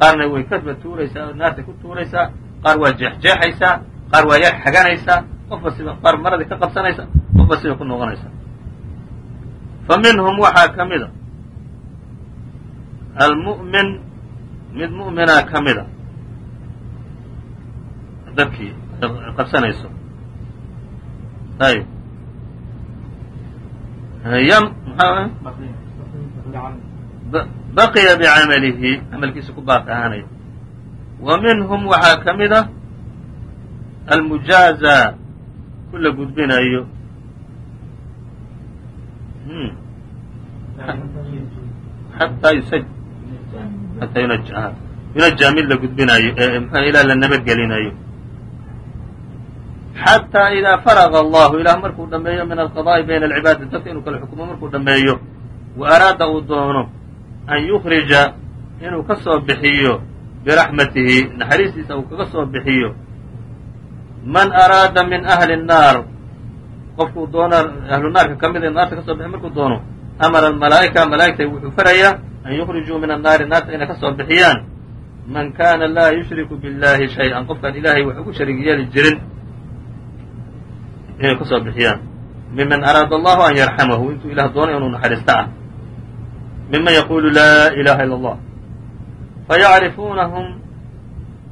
Qaarna way kasba tuuraysaa oo naartay ku tuuraysaa qaar waa jeexjeexaysaa qaar waa yar xaganaysaa qofba siba qaar maradii ka qabsanaysa qofba siba ku noqonaysaa fa minhum waxaa ka mida almu'min mid mu'minaa ka mida dadkii qabsanayso. Ayb ym baqiya bicamalihi camalkiisa ku baaqi ahaanaya wa minhum waxaa ka mid a almujaaza ku la gudbinayo. Yusaj xataa yunaja mid la gudbinayo ee mxua ilaa la nabadgelinayo xataa idaa faraga allahu ilah markuu dhameeyo min alqada'i bayna alcibaadi dadka inuu kala xukumo markuu dhameeyo wa araada uu doono an yukhrija inuu ka soo bixiyo biraxmatihi naxariistiisa uu kaga soo bixiyo man araada min ahli الnaar qofkuu doono ahlu naarka ka mid naarta ka soo bixi markuu doono amara almalaa'ika malaa'igta wuxuu farayaa an yukhrijuu min annaari naarta inay ka soo bixiyaan man kana laa yushriku biاllahi shay-an qofkaan ilaahay wax ugu sharig yeeli jirin inay ka soo bixiyaan. Miman araada allahu an yarxamahu intuu ilah doono inuu naxariista ah. Miman yaqulu laa ilaha ila allah fayacrifuunahum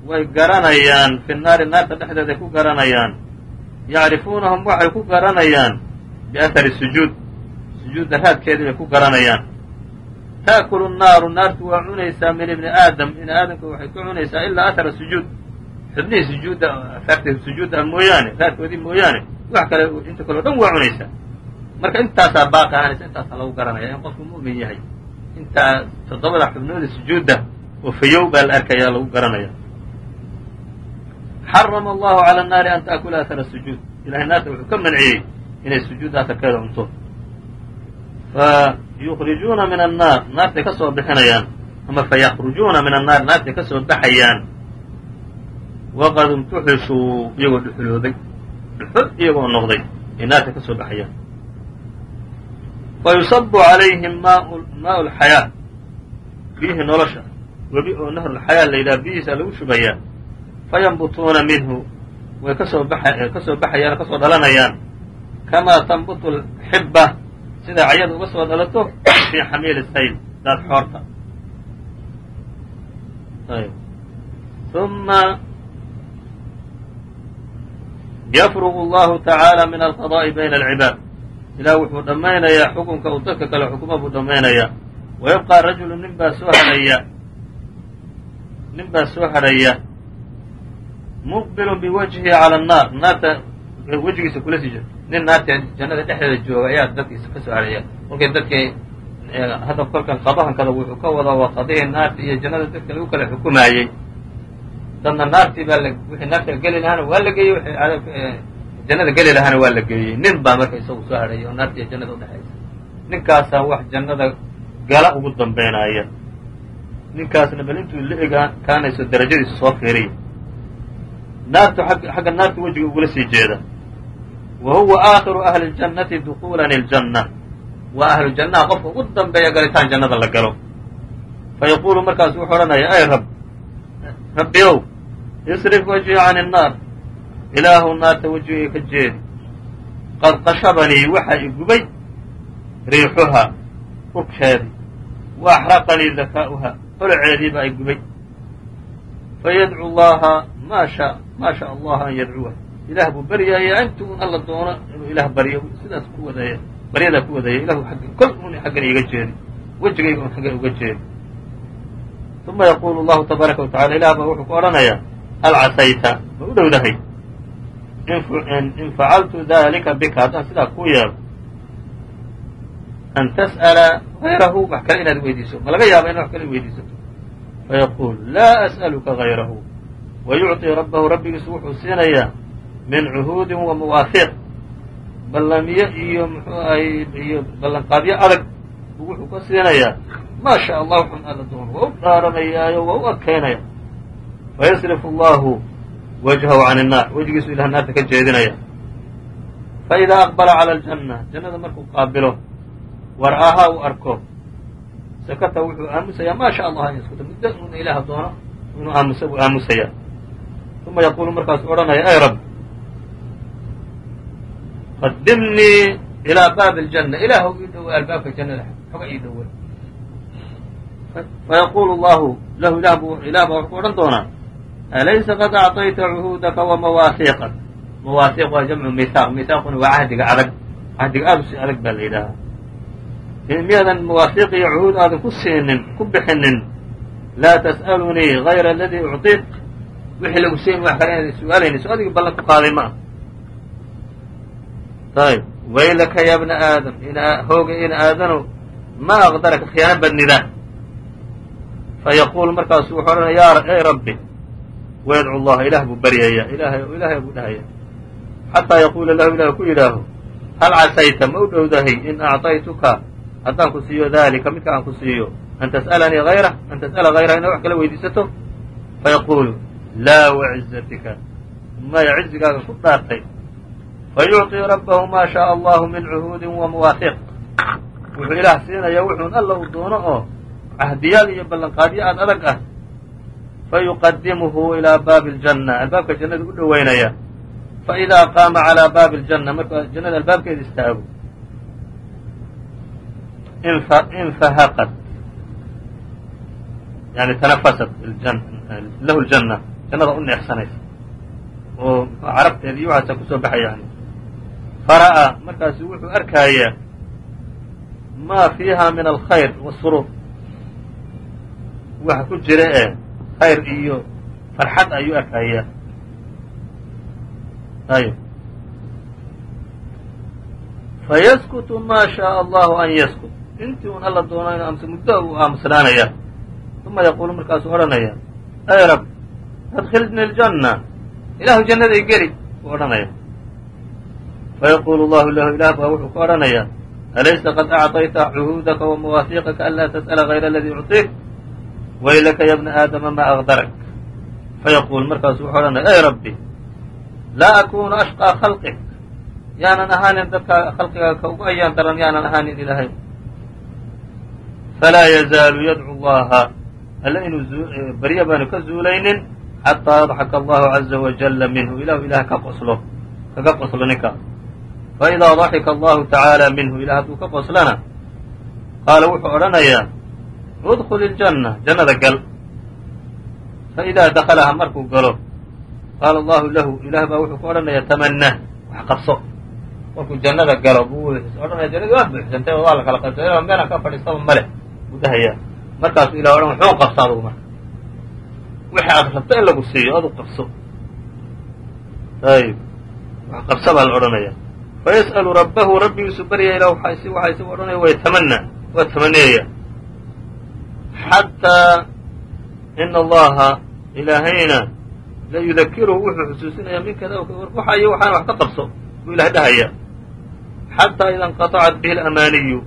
way garanayaan fi naari naarta dhexdeeday ku garanayaan. Yacrifuunahum waxay ku garanayaan biathari sujuud. Sujuudda raadkeedii bay ku garanayaan. Taakulu nnaaru naartu waa cunaysaa min ibni aadam. Ibni aadamka waxay ku cunaysaa ilaa athara sujuud xubnihii sujuudda afaarta sujuudda ah mooyaane raadkoodii mooyaane wax kale inta kaleo dhan waa cunaysaa marka intaasaa baaqi ahaanaysa intaasaa lagu garanaya in qofku mu'min yahay intaa toddobada xubnooda sujuudda oo fayow baa la arkayaa lagu garanaya xarama allahu cala annaari an taakula athara sujuud ilahay naarta wuxuu ka manciyey inay sujuudda atarkeeda cunto fa yukrijuuna min annaar naartay ka soo bixinayaan ama fa yakrujuuna min annaar naartay ka soo baxayaan waqad imtuxishuu iyagoo dhuxulooday dhuxul iyagoo noqday ay naarta ka soo baxayaan fa yusabu calayhim maau lxayaa biyihii nolosha. Webi oo nahrulxayaa la yidhaha biyihiisa lagu shubayaa. Fayanbutuuna minhu way ka soo ka soo baxayaan ka soo dhalanayaan. Kamaa tanbutu lxibba sida cayada uga soo dhalato fii xamiili sayl daad xoorta yafrugu allahu tacaala min alqada'i bayna alcibaad ilah wuxuu dhammaynayaa xukunka uu dadka kale xukuma buu dhammaynayaa wa rajulu nin baa soo hadhaya nin baa soo hadhaya muqbilun biwajhihi cala annaar naarta wejigiisa kula sii jiro nin naarta jannada dhexdeeda jooga ayaa dadkiisa ka soo hadhaya kolkay dadkii hadda kolkan qadahankada wuxuu ka wadaa waa qadihii naarta iyo jannada dadka lagu kala xukumaayey dadna naartii baa wixii naarta geli lahaana waa la geeyey jannada geli lahaana waa la geeyey. Nin baa marka isagu soo hadhaya oo naarta iyo jannada udhexaysa ninkaasaa wax jannada gala ugu dambaynaaya ninkaasna bal intuu la ekaanayso darajadiisa soo fiiriya. Naartu xagga naarta wejiga ugula sii jeeda. Wa huwa aakhiru ahli ljannati dukuulan iljanna. Waa ahlu jannaha qofka ugu dambeeya galitaan jannada la galo. Fa yaquulu markaasu wuxuu odhanaya ay rab rabbi ow isrif wajhii can innaar ilaahu naarta wejigay ka jeedi qad qashabanii waxa i gubay riixuhaa urkeedii wa axraqanii dakaa'uha holoceedii baa i gubay fayadcu llaha ma sha maa sha allah an yadcuwa ilaah buu baryaaya inti un alla doono inuu ilaah baryo sidaas ku wadaya baryadaa ku wadaya ilahu kol un xaggan iga jeedi wejigayga un xaggan uga jeedi uma yaqulu allahu tabaaraka watacala ilah baa wuxuu ku odhanayaa hal casayta ma u dhowdahay in facaltu dalika bika haddaan sidaa kuu yeelo an tas'ala hayrahu wax kale inaad weydiiso ma laga yaaba inaad wax kale weydiisato fayaquul laa as'aluka hayrahu wa yucطii rabbahu rabbigiisu wuxuu siinayaa min cuhuudin wa mawaafiiq ballamiyo iyo muxuu ahay iyo ballanqaadyo adag buu wuxuu ka siinayaa maa sha allah waxun alla doono waa u dhaaranayaayo waa u adkaynaya fayasrifu allahu wajhahu can الnaar wejigiisu ilah naarta ka jeedinaya. Faidaa aqbala cala aljanna jannada markuu qaabilo war-aahaa uu arko sakata wuxuu aamusayaa maa sha allah an yaskuta muddo una ilaah doono inuu aamusa buu aamusayaa. Uma yaquulu markaasu odhanaya ay rab qadimnii ilaa baabi aljanna ilaahw ii dhowey albaabka jannada xoga ii dhowey fayaqulu llahu lahu ilah baa ku odhan doonaa alaysa qad acطayta cuhuudaka wa mawaahiiqak mawaahiiq waa jamcu mihaaq mihaaquna waa cahdiga adag cahdiga aad u adag baa la yidhaahaa miyaadan mawaahiiq iyo cuhuud aadan ku siinin ku bixinin laa tas'alunii hayra aladii ucطiik wixii lagu siin wax kale inaad su'aalayni so adigii ballan ku qaaday ma ah ayb waylaka ya bna aadam hooga in aadano ma aqdaraka khiyaano badnida fayaquulu markaasu wuxuu odhanaya ey rabbi wayadcu llaha ilaah buu baryaya ilahay ilaahay buu dhahaya xataa yaquula lahu ilah ku yidhaaho hal casayta ma u dhowdahay in acطaytuka haddaan ku siiyo dalika midka aan ku siiyo an tas'alanii hayra an tas'ala hayraha inaad wax kala weydiisato fayaquulu laa wacizatika maya cizigaaga ku dhaartay fayucطii rabbahu maa shaء allahu min cuhuudin wa mawaahiq wuxuu ilaah siinaya wuxuun alla uu doono oo cahdiyaal iyo ballanqaadyo aad adag ah fayuqadimuhu ilaa baabi اljanna albaabka jannada u dhoweynaya faidaa qaama calىa baabi اljanna markuu jannada albaabkeeda istaago infahaqat yani tanafasat lahu ljanna jannada u neexsanaysa oo carabteeda iyo waxaasa kusoo baxaya yani fara'aa markaasu wuxuu arkayaa maa fiiha min alkhayr wasuruur waxa ku jira ee khayr iyo farxad ayuu arkayaa ayb fayaskutu maa shaء allahu an yaskut. Intii un alla doono inu amse muddo uu aamusnaanaya. Uma yaquulu markaasuu odhanaya ay rab adkhilni اljanna ilahu jannaday geli buu odhanaya fayaquulu allahu lahu ilah baa wuxuu ka odhanaya alaysa qad acطayta cuhuudaka wa mawaafiiqaka an laa tas'ala hayra aladii ucطiik waylaka ya bna aadama maa aqdarak fayaquul markaasu wuxuu odhanaya ay rabbi laa akunu ashqىa khalqik yaanan ahaanin dadka khalqigaaga ka ugu ayaan daran yaanan ahaanin ilaahay falaa yazaalu yadcu llaha alle inuu barya baanu ka zuulaynin xataa yadxaka allahu caza wajalla minhu ilahu ilaah ka qoslo kaga qoslo ninka faidaa daxika allahu tacaala minhu ilah hadduu ka qoslana qaala wuxuu odhanayaa udkul iljanna jannada gal faidaa dakalaha markuu galo qaala allahu lahu ilaah baa wuxuu ku odhanaya tamanah wax qabso markuu jannada galo buu odhanaya jannadii waa buuxsantay oo waa la kala qabsay meelaan ka fadhiistaba male buu dhahaya markaasuu ilah odhan wuxuu qabso adugu marka wixii aad rabto in lagu siiyo adu qabso ayb wax qabso baa la odhanaya fayas'alu rabbahu rabbigiisu baryaya ilah waxa isagu odhanaya way tamana waa tamaniyaya xataa ina allaha ilaahayna la yudakiruhu wuxuu xusuusinaya min kada waxayo waxaana wax ka qabso buu ilah dhahaya xataa ida inqaطacat bihi اlamaaniyu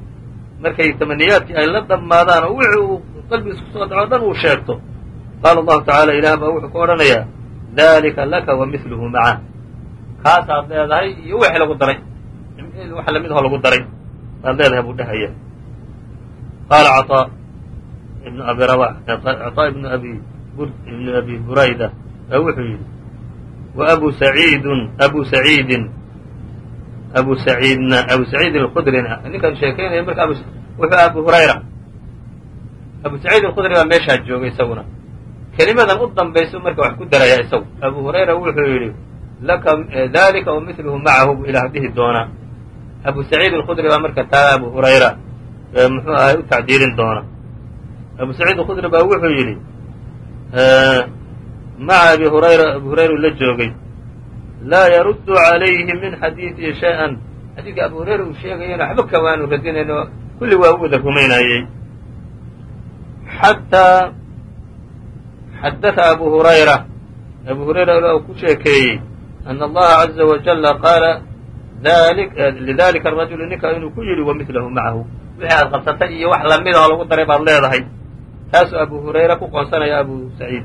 markay tamaniyaadkii ay la dhammaadaan oo wixii uu qalbigiis ku soo dhaco dhan uu sheegto qaala allahu tacaala ilaah baa wuxuu ku odhanayaa dalika laka wa miluhu macah kaasaad leedahay iyo wixii lagu daray wax la mid aho lagu daray baad leedahay buu dhahaya qaala caطaa ibnu abi rawax caطaa ibnu abi ibnu abi burayda baa wuxuu yidhi wa abu saciidun abu saciidin abu saciidna abu saciidin alkhudrina ninkan sheekaynaya marka wuxuu abu hurayra abu saciid alkhudri baa meeshaa joogay isaguna kelimadan u dambayso marka wax ku daraya isagu abu hurayra wuxuu yidhi dalika wamilhu macahu buu ilaah dhihi doonaa abu saciid alkhudri baa marka taa abu hurayra muxuu ahay u tacdiilin doona abu saciid alkhudri baa wuxuu yidhi maca abi hurayra abu hurayra la joogay laa yaruddu calayhi min xadiidihi shay-an xadiidka abu hurayra uu sheegayana waxba kawaanu radinayno kulli waa u wada rumaynayey xataa xadaثa abu hurayra abu hurayra ku sheekeeyey ana allaha caza wajala qaala lidalika arajulu ninka inuu ku yidhi wamilahu macahu wixii aad qabsatay iyo wax lamida oo lagu daray baad leedahay taasuu abu hurayra ku qoonsanaya abu saciid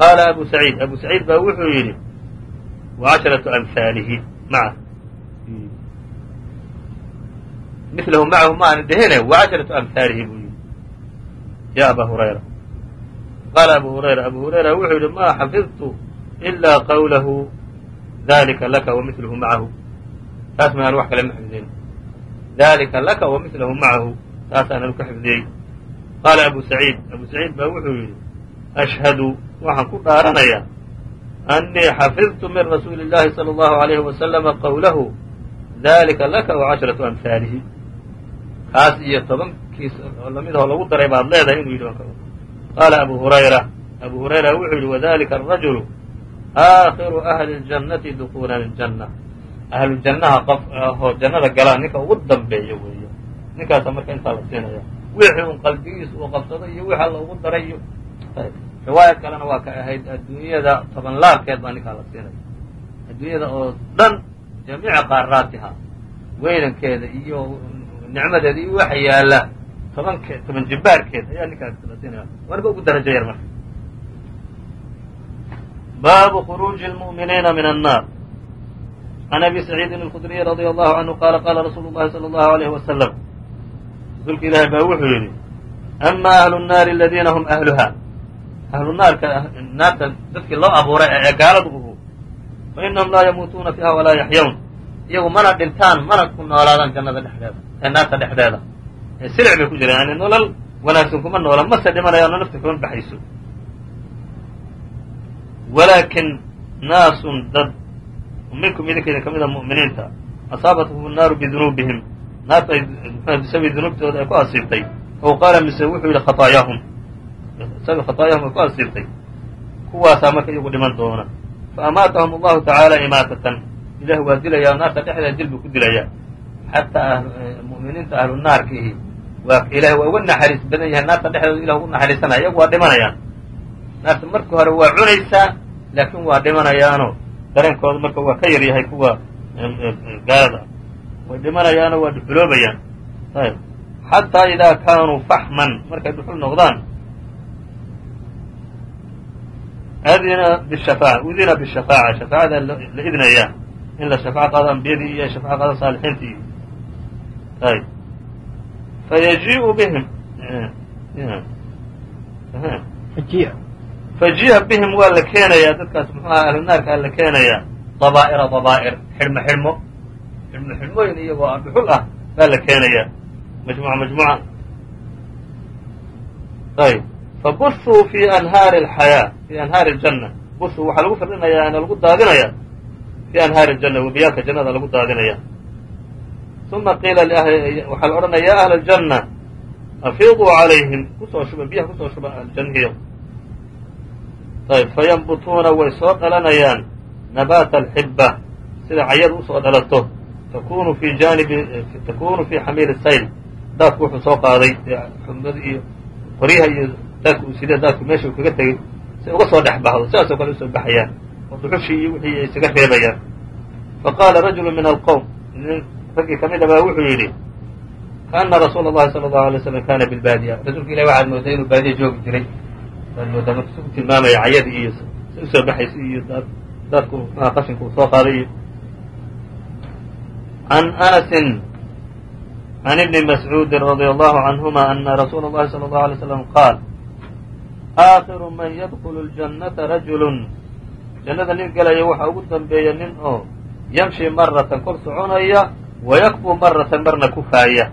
qaala abu saciid abu saciid baa wuxuu yidhi وcشhرaة أمثاalihi maعه milahu macahu ma aan dhehine وcشhرaةu أمثاalihi buu yihi ya aba hurayra qaala abu hurayra abu hurayra wuxuu yihi ma xafidtu إilaa qawlahu dalika laka وmiثlhu macahu taas maan wax kale ma xifdin dalika laka وmiثlahu macahu taasaanan ka xifdiyey qaala abu saciid abu saciid baa wuxuu yidhi أshhadu waxaan ku dhaaranaya أنii xafidtu min rasuuli الlahi slى الlahu عalayhi waslama qowlahu dalika laka وcashraةu amhaalihi kaas iyo tobankiis oo lamidahoo lagu daray baad leedahay inuu yidhi qaala abu hurayra abu hurayra wuxuu yidhi wadalika الrajulu aakhiru ahli اljannati dukuulan اljanna ahlu jannaha qof ahoo jannada galaa ninka ugu dambeeya weeye ninkaasa marka intaa la siinaya wixii un qalbigiisa uu qabsado iyo wixi alla daray iyo riwaayad kalena waa ka ahayd adduunyada toban laabkeed baa ninkaa la siinaya adduunyada oo dhan jamiica qaaraatiha weynankeeda iyo nicmadeeda iyo waxa yaalla tobanke toban jibaarkeed ayaa ninkaas la siinaya waanba ugu darajo yar marka baabu khuruuji lmu'miniina min annaar can abi saciidin alkhudriyi radia allahu canhu qaala qaala rasuulu llahi sala allahu alayhi wasalam rasuulka ilaahay baa wuxuu yidhi ama ahlu nnaari aladiina hum ahluha ahlu naarka naarta dadkii loo abuuray ee gaaladu uhu fa inahum laa yamuutuuna fiiha walaa yaxyawn iyagu mana dhintaan mana ku noolaadaan jannada dhexdeeda ee naarta dhexdeeda ee silic bay ku jiraan yani nolol wanaagsan kuma noola mase dhimanayaano nafta kama baxayso walaakin naasun dad minkum idinkaydin ka mida mu'miniinta. Asaabathum annaaru bidunuubihim. Naarta bisabi dunuubtooda ay ku asiibtay. Ow qaala mise wuxuu yidhi khataayaahum isaga khataayahum ay ku asiibtay. Kuwaasaa marka iyagu dhiman doona. Fa amaatahum allahu tacaala imaatatan. Ilah waa dilayaa naarta dhexdeeda dil buu ku dilayaa. Xataa mu'miniinta ahlu naarkiihi waa ilahay waa uga naxariis badan yahay naarta dhexdeeda ilah ugu naxariisanaya iyagu waa dhimanayaan naarta markii hore waa cunaysaa laakiin waa dhimanayaano. Dareenkooda marka waa ka yar yahay kuwa gaalada way dhimanayaano waa dhuxuloobayaan ayb. Xataa idaa kaanuu faxman markay dhuxul noqdaan adina bishafaaca udina bishafaaca shafaacada la idnaya in la shafaaco qaado ambiyadii iyo shafaaco qaado saalixiintii. Ayb. Fayajiiu bihim fajii'a bihim waa la keenayaa dadkaas muxuu aha ahlu naarkaa la keenayaa. Dabaa'ira dabaa'ir. Xidhmo xidhmo xidhmo xidhmooyin iyagoo dhuxul ah baa la keenayaa. Majmuca majmuca ayb fabusuu fi anhaari alxayaa fi anhaari aljanna. Busuu waxaa lagu firdhinayaa ana lagu daadinayaa. Fi anhaari aljanna webiyaalka jannada lagu daadinaya uma qiila waxaa la odhanaya ya ahla aljanna afiiduu calayhim. Kusoo shuba biyaha ku soo shuba aljannihiyo ayb fayanbutuuna way soo dhalanayaan nabaata alxibba sida cayadu usoo dhalato takunu fi jaanibi takunu fi xamiili sayl daadku wuxuu soo qaaday xubnada iyo qoryaha iyo daadku uu sidee daadku meesha uu kaga tegey si uga soo dhex baxdo sidaasoo kale usoo baxayaan oo dhuxushii iyo wixii ay isaga reebayaan faqaala rajulu min alqowm nin raggii ka mid a baa wuxuu yidhi kaana rasuula اllahi salى اllahu alay slam kana bilbaadiya rasuulka ilahi waxaad mooday inuu baadiya joogi jiray waad moodaa marka su tilmaamaya cayadii iyo si usoo baxaysa iyo daadku qashinku uu soo qaaday iyo عن أنس عن ابن مسعوud رضي الله عنهma أن رsuuل الlhi صلى الله عليه وسلم qاaل آkhiر man ydkل الجنةa رaجuل jannada nin gelaya waxa ugu dambeeya nin oo ymشhi maratan kor soconaya وykفu maratan marna kufaaya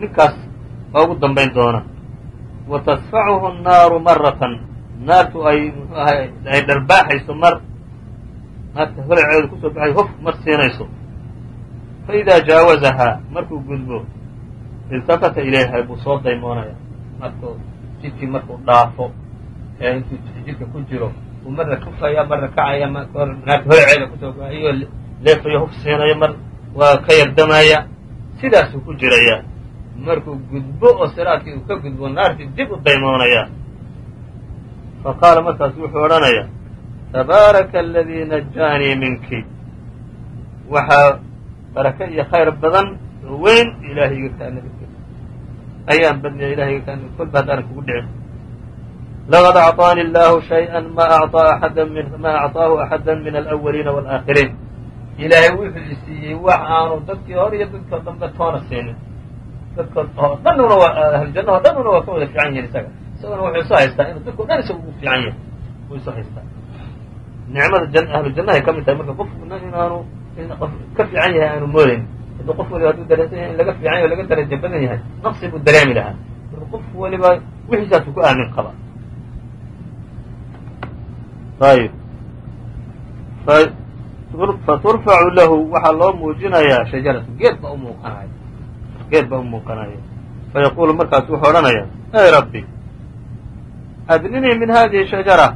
ninkaas waa ugu dambayn doona watasfacuhu الnaaru maratan naartu ay mxu ahay ay dharbaaxayso mar naarta holaceeda ku soo baxay hof mar siinayso faidaa jaawazaha markuu gudbo iltafata ileyha buu soo daymoonaya markuu jidkii markuu dhaafo ee intuu jidka ku jiro uu marna kufaya marna kacaya naarta holaceeda ku soo baxayo leefayo hof siinayo mar waa ka yardamaya sidaasuu ku jiraya markuu gudbo oo siraadkii uu ka gudbo naartii dib u daymoonaya fa qaala markaasu wuxuu odhanaya tabaaraka aladii najaanii minki waxaa barake iyo khayr badan oo weyn ilaahayga kaana ayaan badniya ilahayga kaana kolba haddaanan kugu dhicin laqad acطaani allahu shayئa ma acطaa axada min ma acطaahu axada min alأwaliina wاlآakhiriin ilaahay wuxuu isiiyey wax aanu dadkii hor iyo dadkao dambe toona siinin dadko oo dhanuna waa ahlujanna o dhanuna waa ka wada fiican yihiin isaga. Isagona wuxuu isu haystaa inuu dadkao dhan isaga ugu fiican yahay wuu isu haystaa nicmada ahlu jannahay ka mid tahay marka qofkuna inaanu qof ka fiican yahay aanu moodayn hadduu qof waliba hadduu dareensan yahay in laga fiican yahy o laga darajo badan yahay naqsi buu dareemi lahaa. Marka qof waliba wixiisaasu ku aamin qaba. Ayb faturfacu lahu waxaa loo muujinayaa shajaratu geed baa u muuqanaya geed baa u muuqanaya. Fayaquulu markaas wuxuu odhanaya ey rabbi adninii min hadihi shajara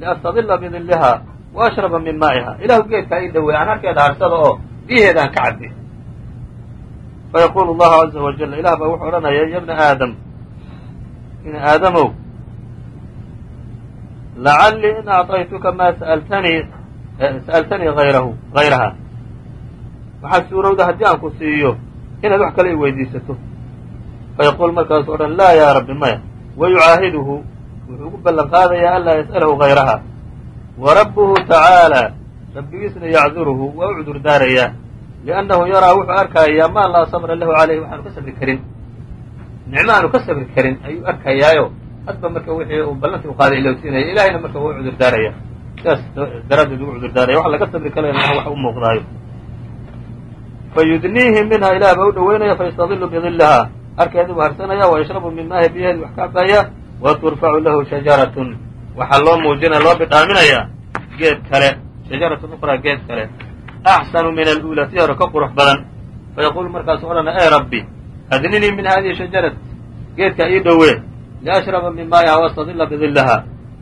liastadila bidilliha wa ashraba min maa'iha. Ilahu geedkaa ii dhaweey aan harkeeda harsada oo biyaheeda aan ka cabbi. Fayaquulu allahu caza wajal ilah baa wuxuu odhanaya ya bna aadam in aadamow lacallii in acطaytuka maa sa'altanii sa'altanii hayrahu hayraha waxaa suurowda haddii aan ku siiyo inaad wax kale i weydiisato fayaquul markaasu odhan laa yaa rabbi maya. Wayucaahiduhu wuxuu ugu ballan qaadayaa anlaa yas'alahu hayraha wa rabbuhu tacaalى rabbigiisna yacduruhu waa u cudur daarayaa liannahu yaraa wuxuu arkayaa maa laa sabra lahu calayhi waxaanu ka sabri karin. Nicmo aanu ka sabri karin ayuu arkayaayo. Hadba marka wixii uu ballantii u qaaday ilowsiinaya ilahayna marka waa u cudur daaraya sidaas daraaddeed ugu cudur daaraya wax laga sabri kalayo maha wax u muuqdaayo fayudniihi minha ilaah baa u dhoweynaya fayastadilu bidillaha harkeedii buu harsanaya wa yashrabu min maahi biyaheedi wax ka cabaya wa lahu shajaratun waxaa loo muujinaya loo bidhaaminayaa geed kale shajaratun ukhraa geed kale axsanu min aluulaa tii hore ka qurux badan fayaquulu markaasu odhana ee rabbi adninii min hadihi shajarat geedka ii dhowee liashraba min maa'iha wastadila bidillaha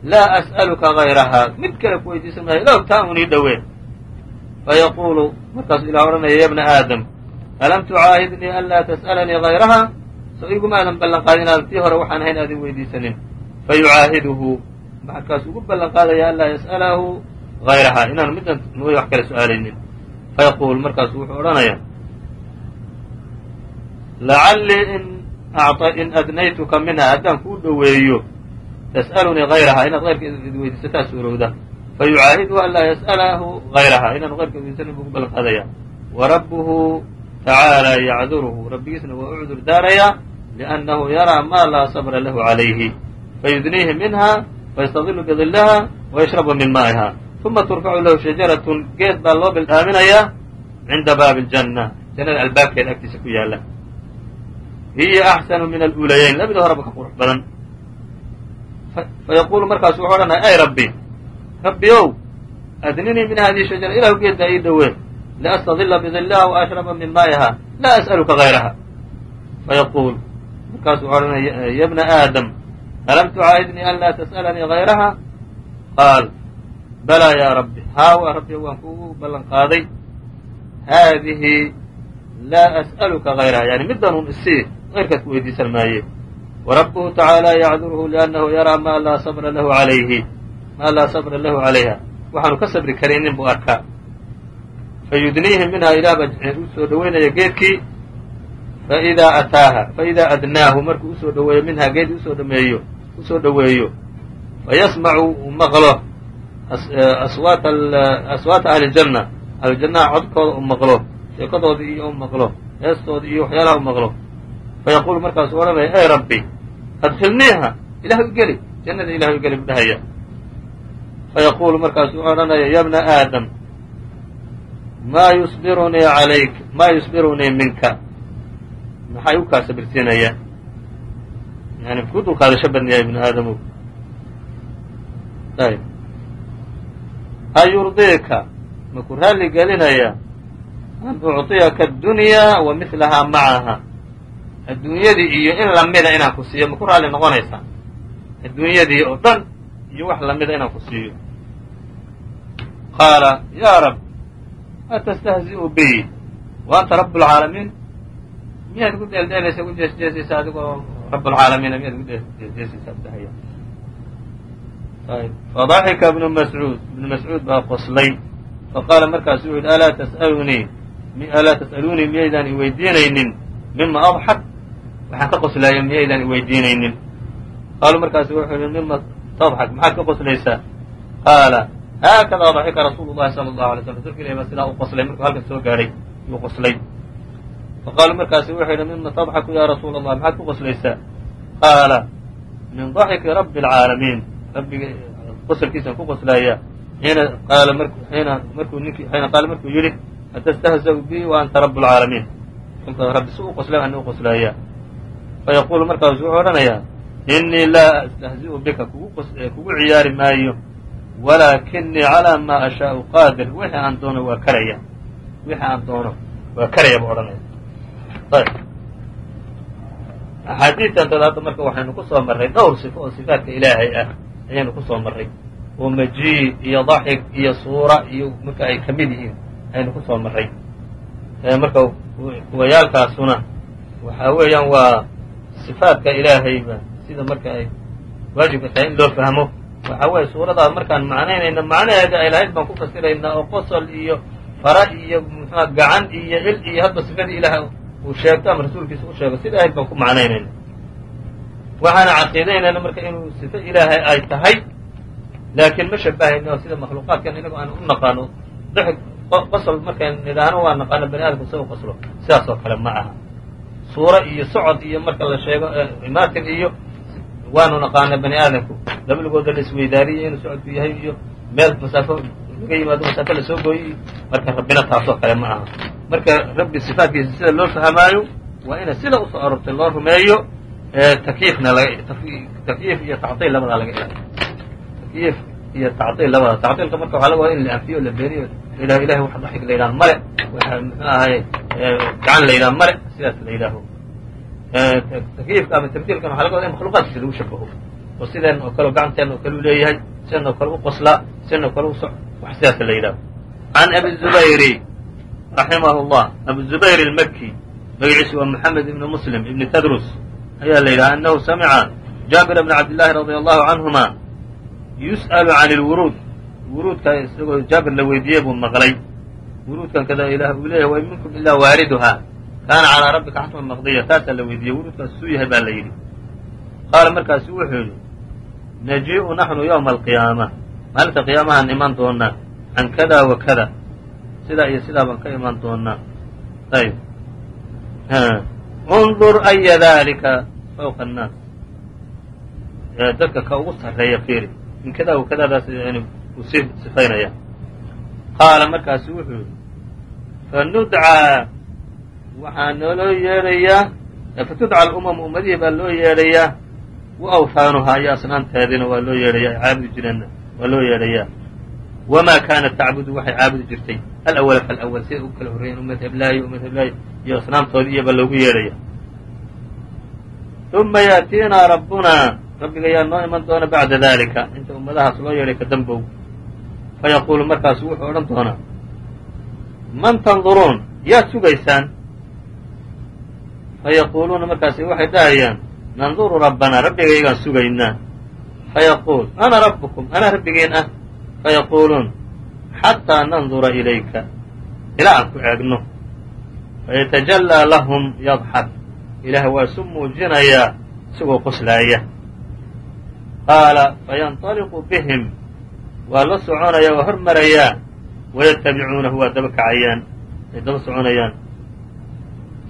laa as'aluka hayraha mid kale ku weydiisan maayo ilahu taa un ii dhowee fayaquulu markaasu ilah odhanaya ya bna aadam alam tucaahidnii an laa tas'alanii hayraha so iguma aadan ballan qaadin inaadan tii hore waxaan ahayn aadin weydiisanin fayucaahiduhu markaas ugu ballan qaadaya an laa yas'alahu hayraha inaanu middan mooye wax kale su'aalaynin fayaquul markaasu wuxuu odhanaya lacallii in in adnaytuka minha haddaan kuu dhoweeyo tas'alunii hayraha inaad hayrka id weydiisataa suurowda fayucaahiduhu an laa yas'alahu hayraha inaanu hayrka weydiisanin buu ugu ballan qaadaya wa rabbuhu tacaalى yacduruhu rabbigiisna waa u cudur daarayaa liannahu yaraa maa laa sabra lahu calayhi fayudniihi minha fayastadilu bidillaha wayashrabu min maa'iha uma turfacu lahu shajaratun geed baa loo bildhaaminayaa cinda baabi aljanna jannada albaabkeeda agtiisa ku yaalla hiya axsanu min aluulayayn labada horeba ka qurux badan fayaquulu markaasu wuxuu odhanaya ay rabbi rabbi ow adninii min hadihi shajara ilahu geeddaa ii dhowee liastadila bidillaha wa ashraba min maa'iha laa as'aluka hayraha fayaquul markaasu wuxuu odhanaya ya bna aadam alam tucaahidnii an laa tas'alanii hayraha qaal balaa yaa rabbi haawa rabbi waan kugu ballan qaaday haadihi laa as'aluka hayraha yani middanun isii hayrkaad ku weydiisan maaye warabbuhu tacaalى yacduruhu liannahu yaraa maa laa sabra lahu alayhi maa laa sabra lahu calayha waxaanu ka sabri karaynin buu arkaa fayudniihi minha ilaah baa u soo dhoweynaya geedkii faidaa ataaha faidaa adnaahu markuu u soo dhoweeyo minhaa geedii u soo dhameeyo u soo dhoweeyo fayasmacu uu maqlo aswaata aswaata ahli ljanna ahlujannaha codkooda u maqlo sheekadoodii iyo u maqlo heestooda iyo waxyaalaha u maqlo fayaquulu markaasu odhanaya ey rabbi adkhilniiha ilah u geli jannada ilah u geli buu dhahaya fayaquulu markaasuu odhanaya ya bna aadam maa yusbirunii alayk maa yusbirunii minka maxay u kaa sabirsiinaya yani ku dulqaadasho badnaya ibnu aadamow ayb ayurdiika maku raalli gelinaya an ucطiyaka adunyaa wa milahaa macaha adduunyadii iyo in lamida inaan ku siiyo maku raalli noqonaysaa adduunyadii oo dhan iyo wax lamida inaan ku siiyo. Qaala yaa rab atastahzi'u bi? Wa anta rabb اlcaalamiin miyaad gu dheeldheelaysa gu jeesjeesaysa adigoo rabb اlcaalamiina miyaad gu jeesjeesaysa dahaya fadaxika ibnu mascuud ibnu mascuud baa qoslay. Faqaala markaasu wuxu yidhi alaa tas'alunii alaa tas'aluunii miyaydaan iweydiinaynin mima adxak waxaan ka qoslaaya miyaydaan iweydiinaynin qaaluu markaasu wuxuu yihi mima tadxak maxaad ka qoslaysaa qaala haakadaa daxika rasuulu llahi sala allahu alay slm rsulka ilahi baa sidaa u qoslay markuu halkan soo gaadhay yuu qoslay faqaaluu markaasu wuxuu yidhi mima tadxaku ya rasuula allah maxaad ku qoslaysaa qaala min daxiki rabbi alcaalamiin rabbiga qoslkiisaan ku qoslaaya xiina qaala xiina markuu ninkii xiina qaala markuu yidhi atastahza'u bi wa anta rabb اlcaalamiin kolkaas rabbi si u qoslay ana u qoslaaya fayaquulu markaasu wuxuu odhanayaa inii laa astahzi'u bika kugu ciyaari maayo. Walaakinii calaa maa ashaau qaadir. Wixii aan doono waa karaya. Wixii aan doono waa karaya buu odhanaya ayb. Axaadiistantood hadda marka waxaynu ku soo marray dhowr sifo oo sifaatka ilaahay ah ayaynu ku soo marray. Oo majii iyo daxig iyo suura iyo marka ay ka mid yihiin aynu ku soo marray. Marka kuwayaalkaasuna waxaa weeyaan waa sifaatka ilaahayba sida marka ay waajibka tahay in loo fahmo. Waxaa weeye suuradaa markaan macnaynayna macnaheeda ay baan ku fasiraynaa oo qosol iyo fara iyo muxua gacan iyo il iyo hadba sifadii ilaah uu sheegto ama rasuulkiisa u sheego sida ahayd baan ku macnaynayna waxaana caqiidaynayna marka inuu sifo ilaahay ay tahay laakiin ma shabahayno sida makhluuqaadkan inagu aan u naqaano. Dxig qosol markayn nidhaahno waa naqaano bani aadamku sa u qoslo. Sidaas oo kale ma aha. Suuro iyo socod iyo marka la sheego imaatin iyo waanu naqaana bani aadamku. Laba lugooda la isweydaariye inuu socodku yahay iyo meel masaafo laga yimaado masaafo la soo marka rabbina taasoo kale ma aha. Marka rabbi sifaatkiisa sida loo fahamaayo waa ina sida u soo aroortay loo rumeeyo takiifna takiif iyo tactiil labadaa laga ilaaliyo. Takiif iyo tactiil labada tactiilka marka waxaa laga in la anfiyo la beeniyo la yidhaho ilahay la yidhaha male. Waxa mxu ahaye gacan la yidhaha male sidaas la yidhaaho takyiifka ama tamtiilkan waxa laga wada in makhluuqaadkiisa lagu shabaho oo sideen oo kale gacanteen oo kale u leeyahay sideen oo kale u qoslaa sideen oo kale u soc wax sidaas la yidhaho can abi zubayri raximah llah abu zubayr almaki magaciisu waa moxamed ibni muslim ibni tadrus ayaa la yidhaha anahu samica jaabir bna cabdillaahi radia allahu canhuma yus'alu can ilwuruud wuruudka isagoo jaabir la weydiiyey buu maqlay wuruudkan kada ilah uu leeyahay wa in minkum ilaa waariduhaa kaana calaa rabbika xatman maqdiya taasaa la weydiiyey wuruudkaas suu yahay baa la yidhi qaala markaasu wuxuu yidhi najii'u naxnu yowma alqiyaama maalinta qiyaamahaan iman doonaa can kada wa kada sidaa iyo sidaa baan ka iman doonaa ayb undur aya dalika fawqa annaas dadka ka ugu sarreeya fiiri in kada wa kadadaas yani uu si sifaynaya qaala markaasu wuxuu yidhi fanudcaa waxaa nooloo yeedhayaa fatudca alumamu ummadihii baa loo yeedhayaa wa awhaanuhaa iyo asnaamteediina waa loo yeedhayaa ay caabudi jireenna waa loo yeedhayaa wamaa kaanat tacbudu waxay caabudi jirtay. Alawala falawal siday ugu kala horreeyeen ummad heblaayo ummad heblaayo iyo asnaamtoodii iyobaa loogu yeedhaya. Uma yaatiinaa rabbunaa rabbiga yaa noo iman doona bacda dalika inta ummadahaas loo yeedhay ka dambow. Fayaquulu markaasu wuxuu odhan doonaa man tanduruun yaad sugaysaan fayaquuluuna markaasi waxay dhahayaan nanduru rabbanaa rabbigaygaan sugaynaa fayaquul ana rabbukum anaa rabbigiin ah fayaquuluun xataa nandura ilayka ilaa aan ku eegno fayatajallaa lahum yadxak ilaah waa isu muujinayaa isagoo qoslaaya qaala fayanطaliqu bihim waa la soconayaa waa hormarayaa wayatabicuunahu waa daba kacayaan ay daba soconayaan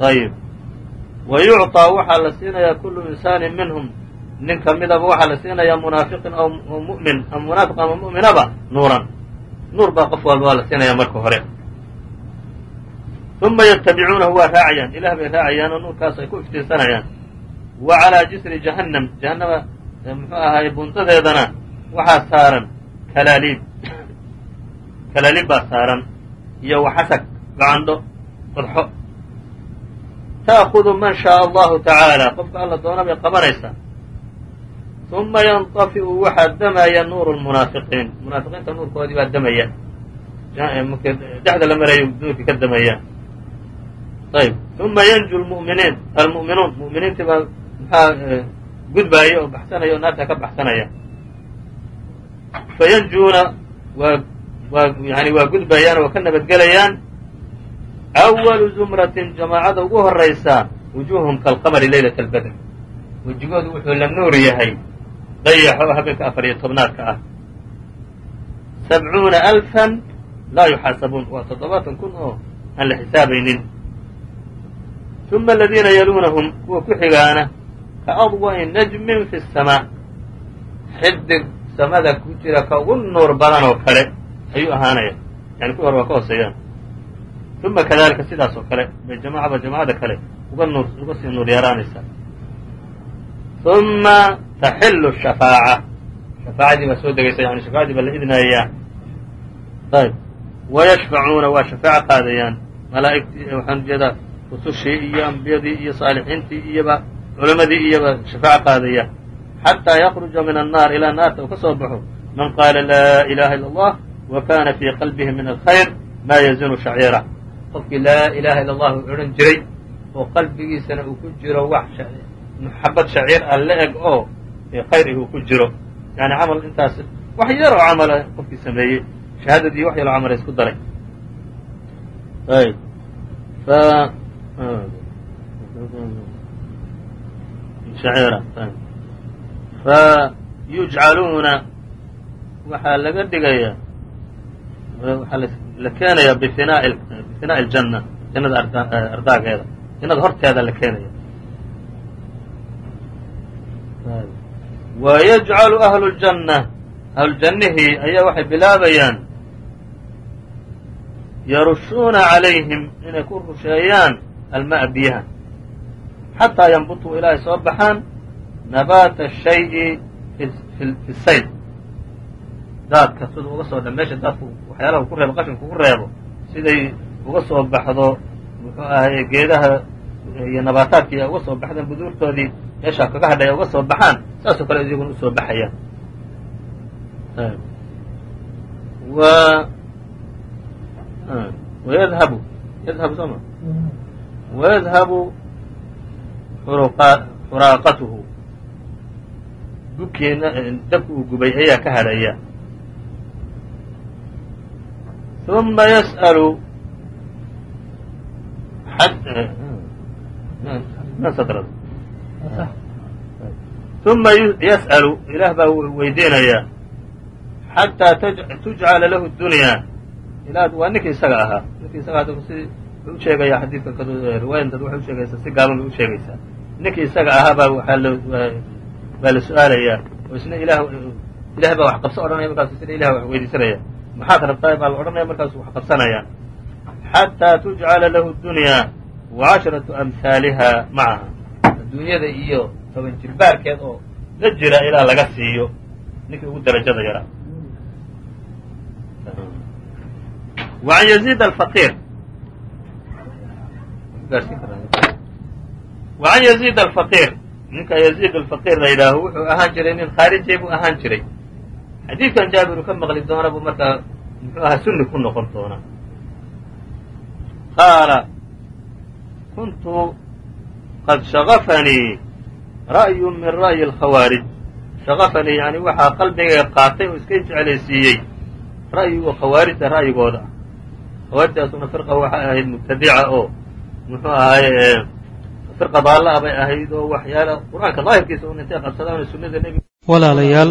ayb wa yucطىa waxaa la siinayaa kulu insaanin minhum nin ka midaba waxaa la siinayaa munaafiqin aw mumin ama munaafiq ama mu'minaba nuuran nuur baa qof walba waa la siinayaa marka hore uma yatabicuunahu waa raacayaan ilah bay raacayaan oo nuurkaas ay ku iftiinsanayaan wa calىa jisri jahannam jahannama muxuu ahaay buntadeedana waxaa saaran kalaaliib kalaaliib baa saaran iyo waxasag gacandho qodxo ta'kudu man shaء allahu tacaala qofka alla doona bay qabanaysaa uma yanطafi'u waxaa damaya nuuru lmunaafiqiin munaafiqiinta nuurkoodii baa damaya dhexda la marayo nuurkii ka damaya ayb uma yanju lmuminiin almu'minuun mu'miniintii baa maxaa gudbaaya oo baxsanaya oo naarta ka baxsanaya fayanjuuna waa waa yani waa gudbayaan oo ka nabadgelayaan awalu zumratin jamaacada ugu horaysaa wujuuhum kalqamari leylata albadr wejigoodu wuxuu la nuur yahay dayaxa oo habeenka afar iyo tobnaadka ah sabcuuna alfan laa yuxaasabuun waa toddobaatan kun oo aan la xisaabaynin uma aladiina yaluunahum kuwa ku xigaana ka adwa'i najmin fi samaa xidig samada ku jira ka ugu nuur badan oo kale ayuu ahaanaya yani kuwi hore waa ka hooseeyaan uma kadalika sidaas oo kale bay jamacaba jamacada kale uga nuur uga sii nuur yaraanaysaa uma taxilu shafaaca shafaacadii baa soo degaysa yani shafaacadii baa la idnayaa ayb wayashfacuuna waa shafaaco qaadayaan malaa'igtii waxaan u jeedaa rusushii iyo ambiyadii iyo saalixiintii iyoba culamadii iyoba shafaaco qaadaya xataa yakruja min annaar ilaa naarta uu ka soo baxo man qaala laa ilaha illa allah wa kana fii qalbihi min alkhayr ma yazinu shaciira qofkii laa ilaha illa allah uu odhan jiray oo qalbigiisana uu ku jiro wax maxabad shaciir ah la eg oo khayr ih uu ku jiro. Yani camal intaas wax yar oo camala qofkii sameeyey shahaadadii wax yar oo camala isku daray. Ayb f shaciira fa yujcaluuna waxaa laga dhigaya waxaa la keenaya bifinaa'i aljanna jannada ardaageeda. Jannada horteeda la keenaya. Wa yajcalu ahlu ljanna ahluljannihii ayaa waxay bilaabayaan yarushuuna calayhim inay ku rusheeyaan alma'a biyaha xataa yanbutuu ilaa ay soo baxaan nabaata shayi fi sayl daadka siduu uga soo meesha daadku waxyaalaha ku reebo qashinku ku reebo siday uga soo baxdo muxuu ahaye geedaha iyo nabaataadkii uga soo baxdeen buduurtoodii meeshaa kaga hadhay ay uga soo baxaan saasoo kale iyaguna u soo baxayaan. Wa wayadhabu yadhabu sooma wayadhabu xuraaqatuhu. Gubkiina dabka uu gubay ayaa ka hadhaya uma yas'alu uma yas'alu ilaah baa weydiinayaa xataa tujcala lahu dunyaa ilaa waa ninkii isaga ahaa ninkii isaga ahaa si u sheegaya xadiidka riwaayantad waxay usheegaysaa si gaaban bay usheegaysaa ninkii isaga ahaa baa waxaa baa la su'aalayaa oo isna ilah ilaah baa wax qabso odhanaya markaasu isna ilah maxaad rabtaa baa la odhanaya markaasu wax qabsanaya xataa tujcala lahu dunyaa wa casharatu amhaaliha macaha adduunyada iyo toban jirbaarkeed oo la jira ilaa laga siiyo ninkii ugu darajada yaraa وعn يزيد الفقير وعn يزيد الفقير ninka يزيد الفقير la yidhaaho wuxuu ahaan jiray nin khaariji buu ahaan jiray xadiidkan jaabiru ka maqli doona buu markaa muxuu ahaa sunni ku noqon doona. Qaala kuntu qad shagafanii ra'yu min ra'yi الkhawaarij shagafanii yani waxaa qalbigayga qaatay oo iska jeclaysiiyey ra'yigu khawaarijta ra'yigooda. Ah khawaarijtaasuna firqa waxay ahayd mubtadica oo muxuu ahaaye firqa baalla bay ahayd oo waxyaala qur'aanka daahirkiisa un intay qabsadaan sunnada nebiga walaalayaal